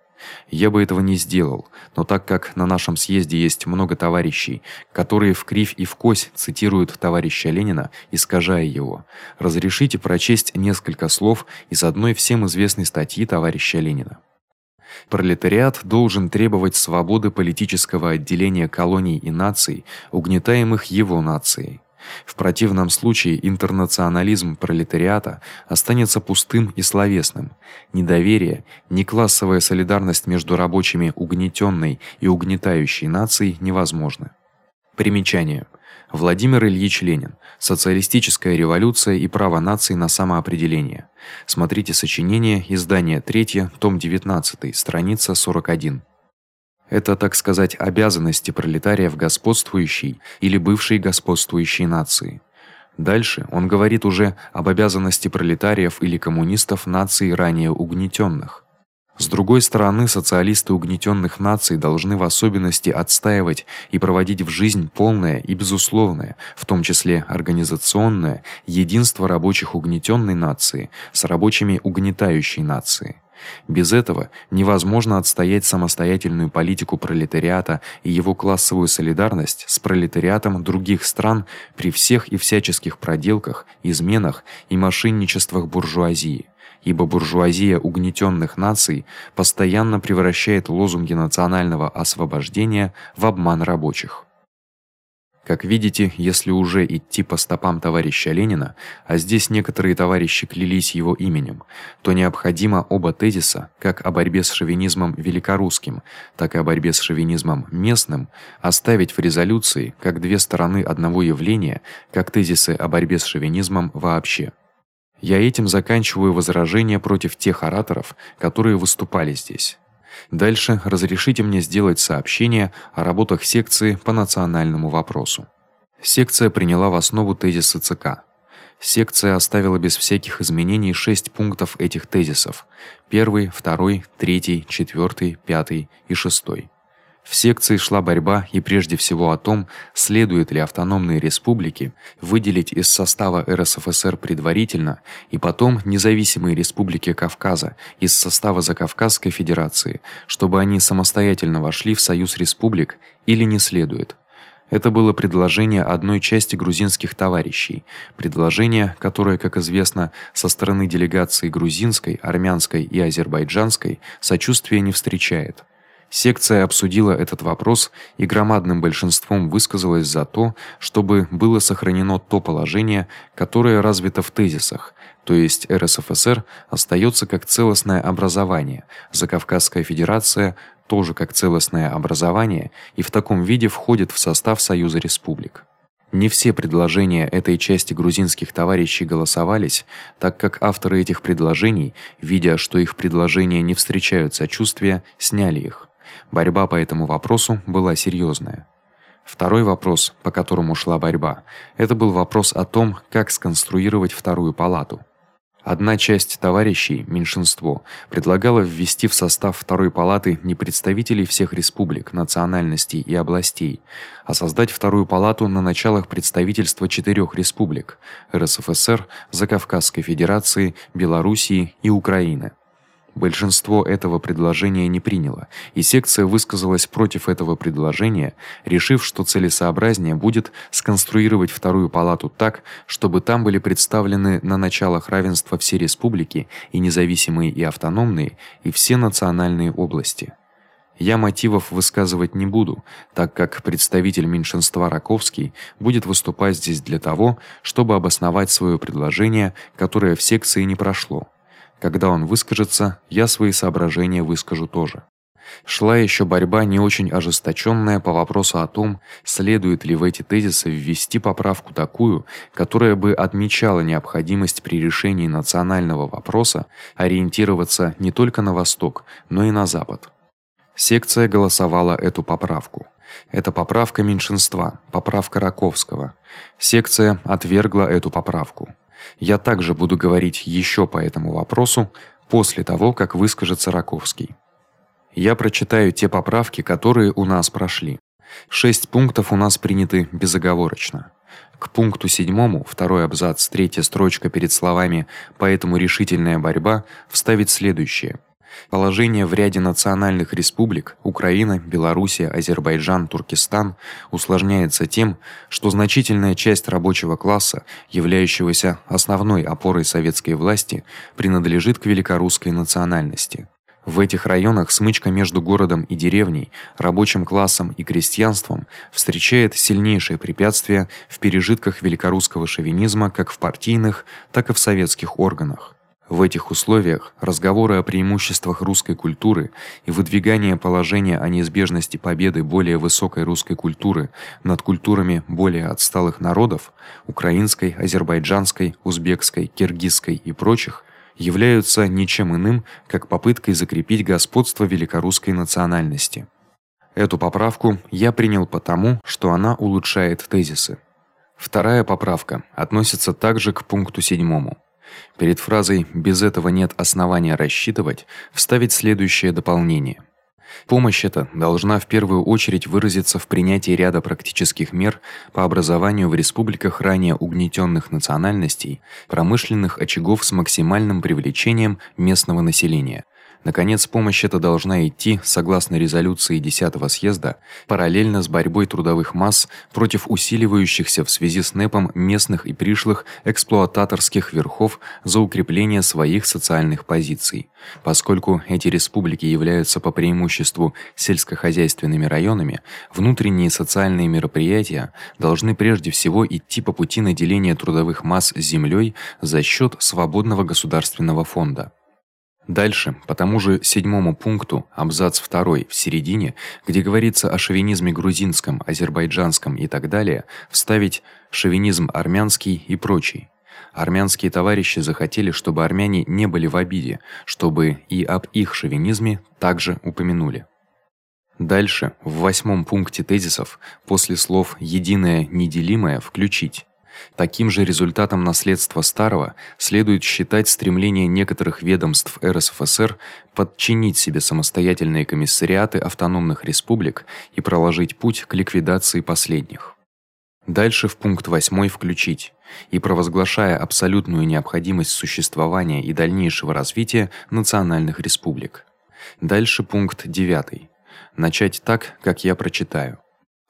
Я бы этого не сделал, но так как на нашем съезде есть много товарищей, которые в кривь и в кось цитируют товарища Ленина, искажая его, разрешите прочесть несколько слов из одной всем известной статьи товарища Ленина. Пролетариат должен требовать свободы политического отделения колоний и наций, угнетаемых его нацией. В противном случае интернационализм пролетариата останется пустым и словесным. Недоверие, не классовая солидарность между рабочими угнетённой и угнетающей нацией невозможны. Примечание: Владимир Ильич Ленин. Социалистическая революция и право нации на самоопределение. Смотрите сочинение, издание 3, том 19, страница 41. Это, так сказать, обязанности пролетариев господствующей или бывшей господствующей нации. Дальше он говорит уже об обязанности пролетариев или коммунистов наций ранее угнетённых. С другой стороны, социалисты угнетённых наций должны в особенности отстаивать и проводить в жизнь полное и безусловное, в том числе организационное единство рабочих угнетённой нации с рабочими угнетающей нации. Без этого невозможно отстоять самостоятельную политику пролетариата и его классовую солидарность с пролетариатом других стран при всех и всяческих проделках, изменах и мошенничествах буржуазии ибо буржуазия угнетённых наций постоянно превращает лозунги национального освобождения в обман рабочих. Как видите, если уже идти по стопам товарища Ленина, а здесь некоторые товарищи клялись его именем, то необходимо оба тезиса, как о борьбе с шовинизмом великорусским, так и о борьбе с шовинизмом местным, оставить в резолюции как две стороны одного явления, как тезисы о борьбе с шовинизмом вообще. Я этим заканчиваю возражения против тех ораторов, которые выступали здесь. Дальше разрешите мне сделать сообщение о работах секции по национальному вопросу. Секция приняла в основу тезисы ЦК. Секция оставила без всяких изменений шесть пунктов этих тезисов: первый, второй, третий, четвёртый, пятый и шестой. В секции шла борьба и прежде всего о том, следует ли автономные республики выделить из состава РСФСР предварительно и потом независимые республики Кавказа из состава Закавказской Федерации, чтобы они самостоятельно вошли в союз республик или не следует. Это было предложение одной части грузинских товарищей, предложение, которое, как известно, со стороны делегаций грузинской, армянской и азербайджанской сочувствия не встречает. Секция обсудила этот вопрос и громадным большинством высказалась за то, чтобы было сохранено то положение, которое развито в тезисах, то есть РСФСР остаётся как целостное образование, Закавказская федерация тоже как целостное образование и в таком виде входит в состав Союза республик. Не все предложения этой части грузинских товарищей голосовались, так как авторы этих предложений, видя, что их предложения не встречают сочувствия, сняли их. Борьба по этому вопросу была серьёзная. Второй вопрос, по которому шла борьба, это был вопрос о том, как сконструировать вторую палату. Одна часть товарищей, меньшинство, предлагала ввести в состав второй палаты не представителей всех республик, национальностей и областей, а создать вторую палату на началах представительства четырёх республик: РСФСР, Закавказской Федерации, Белоруссии и Украины. Большинство этого предложения не приняло, и секция высказалась против этого предложения, решив, что целесообразнее будет сконструировать вторую палату так, чтобы там были представлены на началах равенства все республики, и независимые, и автономные, и все национальные области. Я мотивов высказывать не буду, так как представитель меньшинства Раковский будет выступать здесь для того, чтобы обосновать своё предложение, которое в секции не прошло. Когда он выскажется, я свои соображения выскажу тоже. Шла ещё борьба не очень ожесточённая по вопросу о том, следует ли в эти тезисы ввести поправку такую, которая бы отмечала необходимость при решении национального вопроса ориентироваться не только на восток, но и на запад. Секция голосовала эту поправку. Это поправка меньшинства, поправка Раковского. Секция отвергла эту поправку. Я также буду говорить ещё по этому вопросу после того, как выскажется Раковский. Я прочитаю те поправки, которые у нас прошли. Шесть пунктов у нас приняты безоговорочно. К пункту седьмому, второй абзац, третья строчка перед словами "поэтому решительная борьба" вставить следующее: Положение в ряде национальных республик Украина, Белоруссия, Азербайджан, Туркестан усложняется тем, что значительная часть рабочего класса, являющегося основной опорой советской власти, принадлежит к великорусской национальности. В этих районах смычка между городом и деревней, рабочим классом и крестьянством встречает сильнейшие препятствия в пережитках великорусского шовинизма как в партийных, так и в советских органах. В этих условиях разговоры о преимуществах русской культуры и выдвигание положения о неизбежности победы более высокой русской культуры над культурами более отсталых народов украинской, азербайджанской, узбекской, киргизской и прочих являются ничем иным, как попыткой закрепить господство великорусской национальности. Эту поправку я принял потому, что она улучшает тезисы. Вторая поправка относится также к пункту седьмому. Перед фразой без этого нет основания рассчитывать вставить следующее дополнение. Помощь эта должна в первую очередь выразиться в принятии ряда практических мер по образованию в республиках ранее угнетённых национальностей промышленных очагов с максимальным привлечением местного населения Наконец, помощь эта должна идти, согласно резолюции 10-го съезда, параллельно с борьбой трудовых масс против усиливающихся в связи с НЭПом местных и пришлых эксплуататорских верхов за укрепление своих социальных позиций. Поскольку эти республики являются по преимуществу сельскохозяйственными районами, внутренние социальные мероприятия должны прежде всего идти по пути наделения трудовых масс землёй за счёт свободного государственного фонда. Дальше, по тому же седьмому пункту, абзац второй в середине, где говорится о шовинизме грузинском, азербайджанском и так далее, вставить шовинизм армянский и прочий. Армянские товарищи захотели, чтобы армяне не были в обиде, чтобы и об их шовинизме также упомянули. Дальше, в восьмом пункте тезисов, после слов единое неделимое включить Таким же результатом наследства старого следует считать стремление некоторых ведомств РСФСР подчинить себе самостоятельные комиссариаты автономных республик и проложить путь к ликвидации последних. Дальше в пункт 8 включить и провозглашая абсолютную необходимость существования и дальнейшего развития национальных республик. Дальше пункт 9. Начать так, как я прочитаю.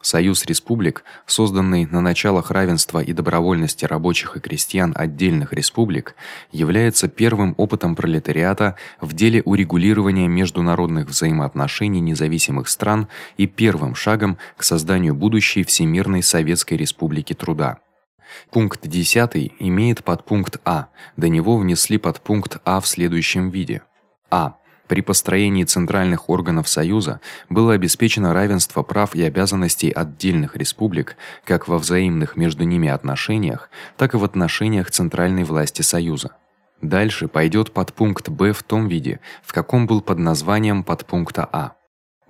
Союз республик, созданный на началах равенства и добровольности рабочих и крестьян отдельных республик, является первым опытом пролетариата в деле урегулирования международных взаимоотношений независимых стран и первым шагом к созданию будущей Всемирной Советской Республики труда. Пункт 10 имеет подпункт А. До него внесли подпункт А в следующем виде: А. При построении центральных органов союза было обеспечено равенство прав и обязанностей отдельных республик как во взаимных между ними отношениях, так и в отношениях центральной власти союза. Дальше пойдёт подпункт Б в том виде, в каком был под названием подпункта А.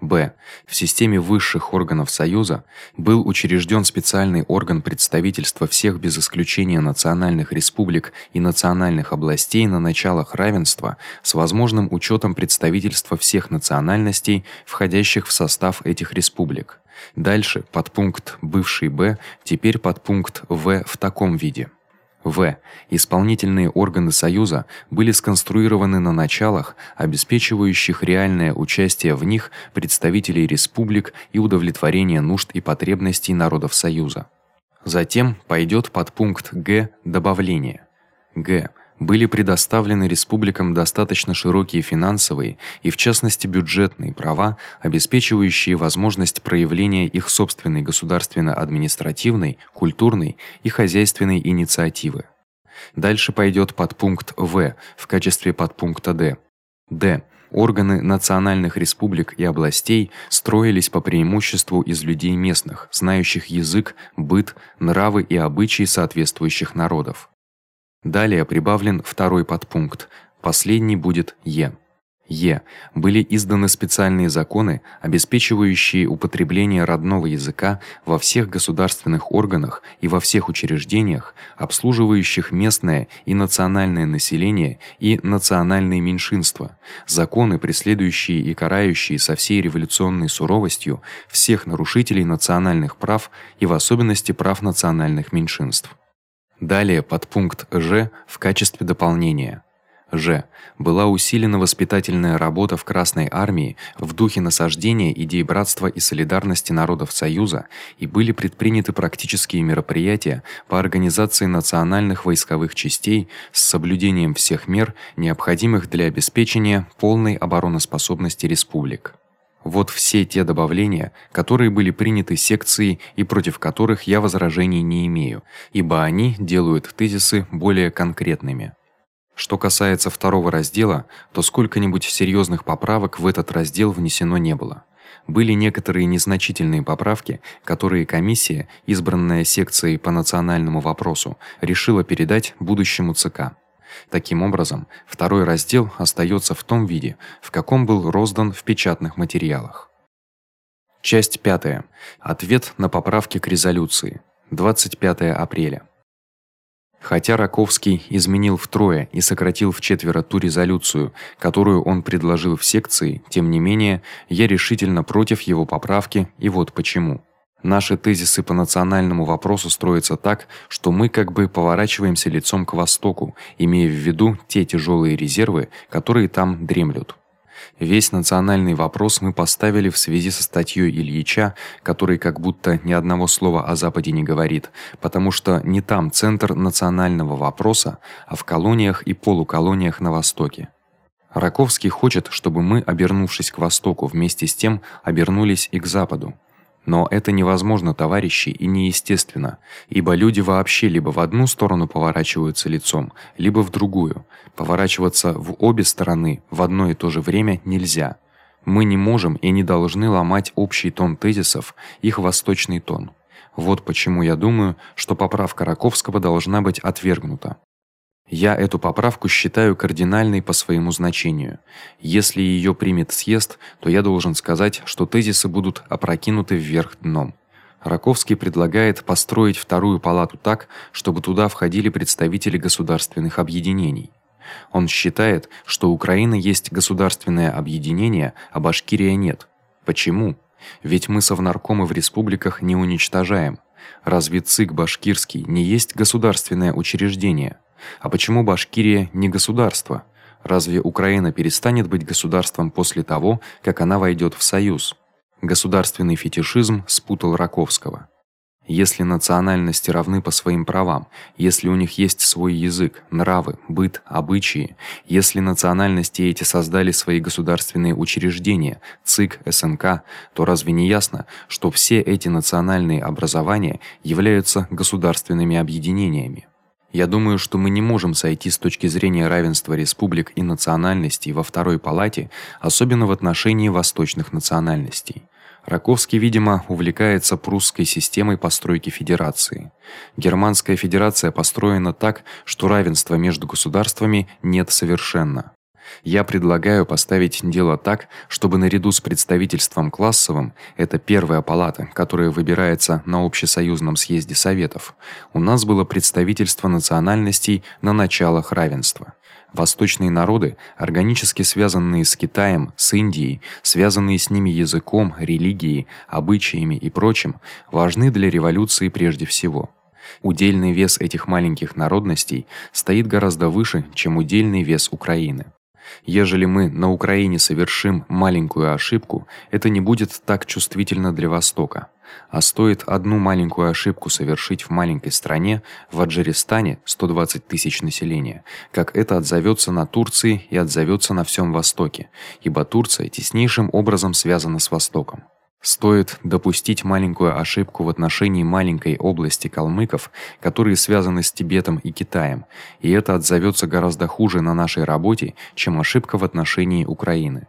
Б. В системе высших органов Союза был учреждён специальный орган представительства всех без исключения национальных республик и национальных областей на началах равенства с возможным учётом представительства всех национальностей, входящих в состав этих республик. Дальше подпункт бывший Б, теперь подпункт В в таком виде: в. Исполнительные органы Союза были сконструированы на началах, обеспечивающих реальное участие в них представителей республик и удовлетворение нужд и потребностей народов Союза. Затем пойдёт подпункт Г добавление. Г были предоставлены республикам достаточно широкие финансовые и в частности бюджетные права, обеспечивающие возможность проявления их собственной государственно-административной, культурной и хозяйственной инициативы. Дальше пойдёт подпункт В в качестве подпункта Д. Д. Органы национальных республик и областей строились по преимуществу из людей местных, знающих язык, быт, нравы и обычаи соответствующих народов. Далее прибавлен второй подпункт. Последний будет Е. Е. Были изданы специальные законы, обеспечивающие употребление родного языка во всех государственных органах и во всех учреждениях, обслуживающих местное и национальное население и национальные меньшинства. Законы, преследующие и карающие со всей революционной суровостью всех нарушителей национальных прав и в особенности прав национальных меньшинств. Далее подпункт Ж в качестве дополнения. Ж. Была усилена воспитательная работа в Красной армии в духе насаждения идей братства и солидарности народов Союза и были предприняты практические мероприятия по организации национальных войсковых частей с соблюдением всех мер, необходимых для обеспечения полной обороноспособности республик. Вот все те добавления, которые были приняты секцией и против которых я возражений не имею, ибо они делают тезисы более конкретными. Что касается второго раздела, то сколько-нибудь серьёзных поправок в этот раздел внесено не было. Были некоторые незначительные поправки, которые комиссия, избранная секцией по национальному вопросу, решила передать будущему ЦК. Таким образом, второй раздел остаётся в том виде, в каком был роздан в печатных материалах. Часть 5. Ответ на поправки к резолюции. 25 апреля. Хотя Раковский изменил втрое и сократил в четверо ту резолюцию, которую он предложил в секции, тем не менее, я решительно против его поправки, и вот почему. Наши тезисы по национальному вопросу строятся так, что мы как бы поворачиваемся лицом к востоку, имея в виду те тяжёлые резервы, которые там дремлют. Весь национальный вопрос мы поставили в связи со статьёй Ильича, который как будто ни одного слова о западе не говорит, потому что не там центр национального вопроса, а в колониях и полуколониях на востоке. Раковский хочет, чтобы мы, обернувшись к востоку, вместе с тем обернулись и к западу. Но это невозможно, товарищи, и неестественно, ибо люди вообще либо в одну сторону поворачиваются лицом, либо в другую. Поворачиваться в обе стороны в одно и то же время нельзя. Мы не можем и не должны ломать общий тон тезисов, их восточный тон. Вот почему я думаю, что поправка Раковского должна быть отвергнута. Я эту поправку считаю кардинальной по своему значению. Если её примет съезд, то я должен сказать, что тезисы будут опрокинуты вверх дном. Раковский предлагает построить вторую палату так, чтобы туда входили представители государственных объединений. Он считает, что Украина есть государственное объединение, а Башкирия нет. Почему? Ведь мы совнаркомы в республиках не уничтожаем. Разве ЦИК башкирский не есть государственное учреждение? А почему Башкирия не государство? Разве Украина перестанет быть государством после того, как она войдёт в союз? Государственный фетишизм спутал Раковского. Если национальности равны по своим правам, если у них есть свой язык, нравы, быт, обычаи, если национальности эти создали свои государственные учреждения, ЦИК, СНК, то разве не ясно, что все эти национальные образования являются государственными объединениями? Я думаю, что мы не можем сойти с точки зрения равенства республик и национальностей во второй палате, особенно в отношении восточных национальностей. Раковский, видимо, увлекается прусской системой постройки федерации. Германская федерация построена так, что равенства между государствами нет совершенно. Я предлагаю поставить дело так, чтобы наряду с представительством классовым, это первая палата, которая выбирается на общесоюзном съезде советов, у нас было представительство национальностей на началах равенства. Восточные народы, органически связанные с Китаем, с Индией, связанные с ними языком, религией, обычаями и прочим, важны для революции прежде всего. Удельный вес этих маленьких народностей стоит гораздо выше, чем удельный вес Украины. Ежели мы на Украине совершим маленькую ошибку, это не будет так чувствительно для Востока. А стоит одну маленькую ошибку совершить в маленькой стране, в Аджаристане 120 тысяч населения, как это отзовётся на Турции и отзовётся на всем Востоке, ибо Турция теснейшим образом связана с Востоком. Стоит допустить маленькую ошибку в отношении маленькой области калмыков, которые связаны с Тибетом и Китаем, и это отзовётся гораздо хуже на нашей работе, чем ошибка в отношении Украины.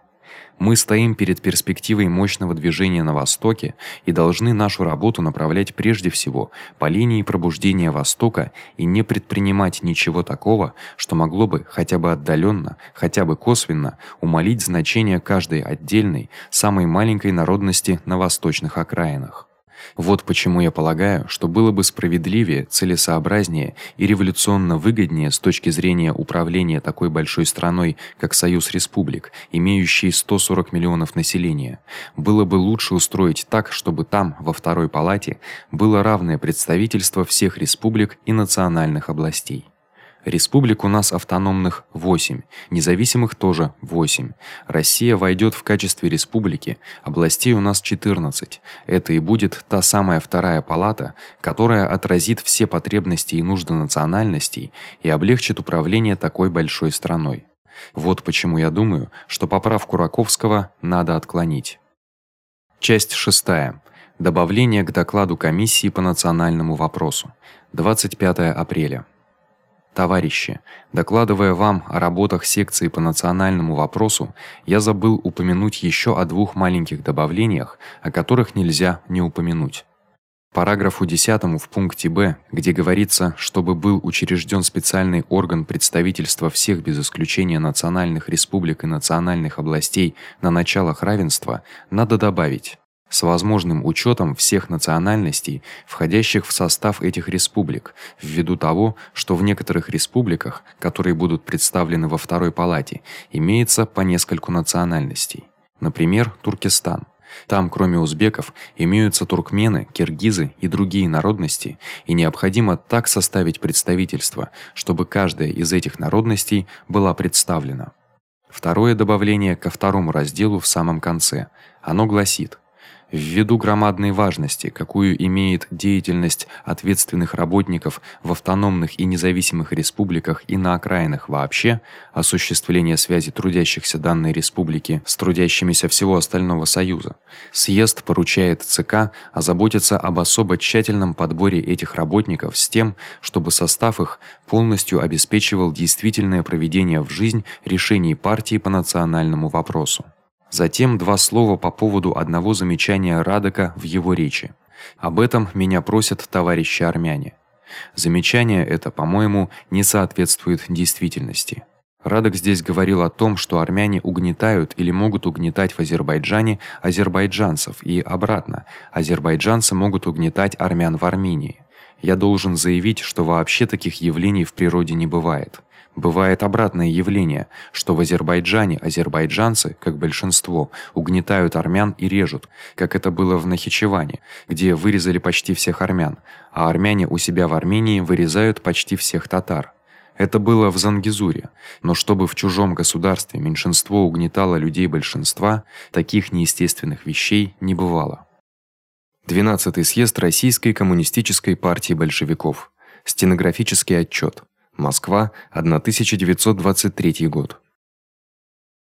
Мы стоим перед перспективой мощного движения на востоке и должны нашу работу направлять прежде всего по линии пробуждения Востока и не предпринимать ничего такого, что могло бы хотя бы отдалённо, хотя бы косвенно умалить значение каждой отдельной, самой маленькой народности на восточных окраинах. Вот почему я полагаю, что было бы справедливее, целесообразнее и революционно выгоднее с точки зрения управления такой большой страной, как Союз республик, имеющей 140 миллионов населения. Было бы лучше устроить так, чтобы там, во второй палате, было равное представительство всех республик и национальных областей. Республик у нас автономных 8, независимых тоже 8. Россия войдёт в качестве республики, областей у нас 14. Это и будет та самая вторая палата, которая отразит все потребности и нужды национальностей и облегчит управление такой большой страной. Вот почему я думаю, что поправку Раковского надо отклонить. Часть 6. Добавление к докладу комиссии по национальному вопросу. 25 апреля. Товарищи, докладывая вам о работах секции по национальному вопросу, я забыл упомянуть ещё о двух маленьких добавлениях, о которых нельзя не упомянуть. Параграфу 10 в пункте Б, где говорится, чтобы был учреждён специальный орган представительства всех без исключения национальных республик и национальных областей на началах равенства, надо добавить с возможным учётом всех национальностей, входящих в состав этих республик, ввиду того, что в некоторых республиках, которые будут представлены во второй палате, имеется по нескольку национальностей. Например, Туркестан. Там, кроме узбеков, имеются туркмены, киргизы и другие народности, и необходимо так составить представительство, чтобы каждая из этих народностей была представлена. Второе добавление ко второму разделу в самом конце. Оно гласит: Ввиду громадной важности, какую имеет деятельность ответственных работников в автономных и независимых республиках и на окраинах вообще, осуществление связи трудящихся данной республики с трудящимися всего остального союза, съезд поручает ЦК озаботиться об особо тщательном подборе этих работников с тем, чтобы состав их полностью обеспечивал действительное проведение в жизнь решений партии по национальному вопросу. Затем два слова по поводу одного замечания Радока в его речи. Об этом меня просят товарищи армяне. Замечание это, по-моему, не соответствует действительности. Радок здесь говорил о том, что армяне угнетают или могут угнетать в Азербайджане азербайджанцев и обратно. Азербайджанцы могут угнетать армян в Армении. Я должен заявить, что вообще таких явлений в природе не бывает. Бывает обратное явление, что в Азербайджане азербайджанцы, как большинство, угнетают армян и режут, как это было в Нахичеване, где вырезали почти всех армян, а армяне у себя в Армении вырезают почти всех татар. Это было в Зангизуре, но чтобы в чужом государстве меньшинство угнетало людей большинства, таких неестественных вещей не бывало. 12-й съезд Российской коммунистической партии большевиков. Стенографический отчёт. Москва, 1923 год.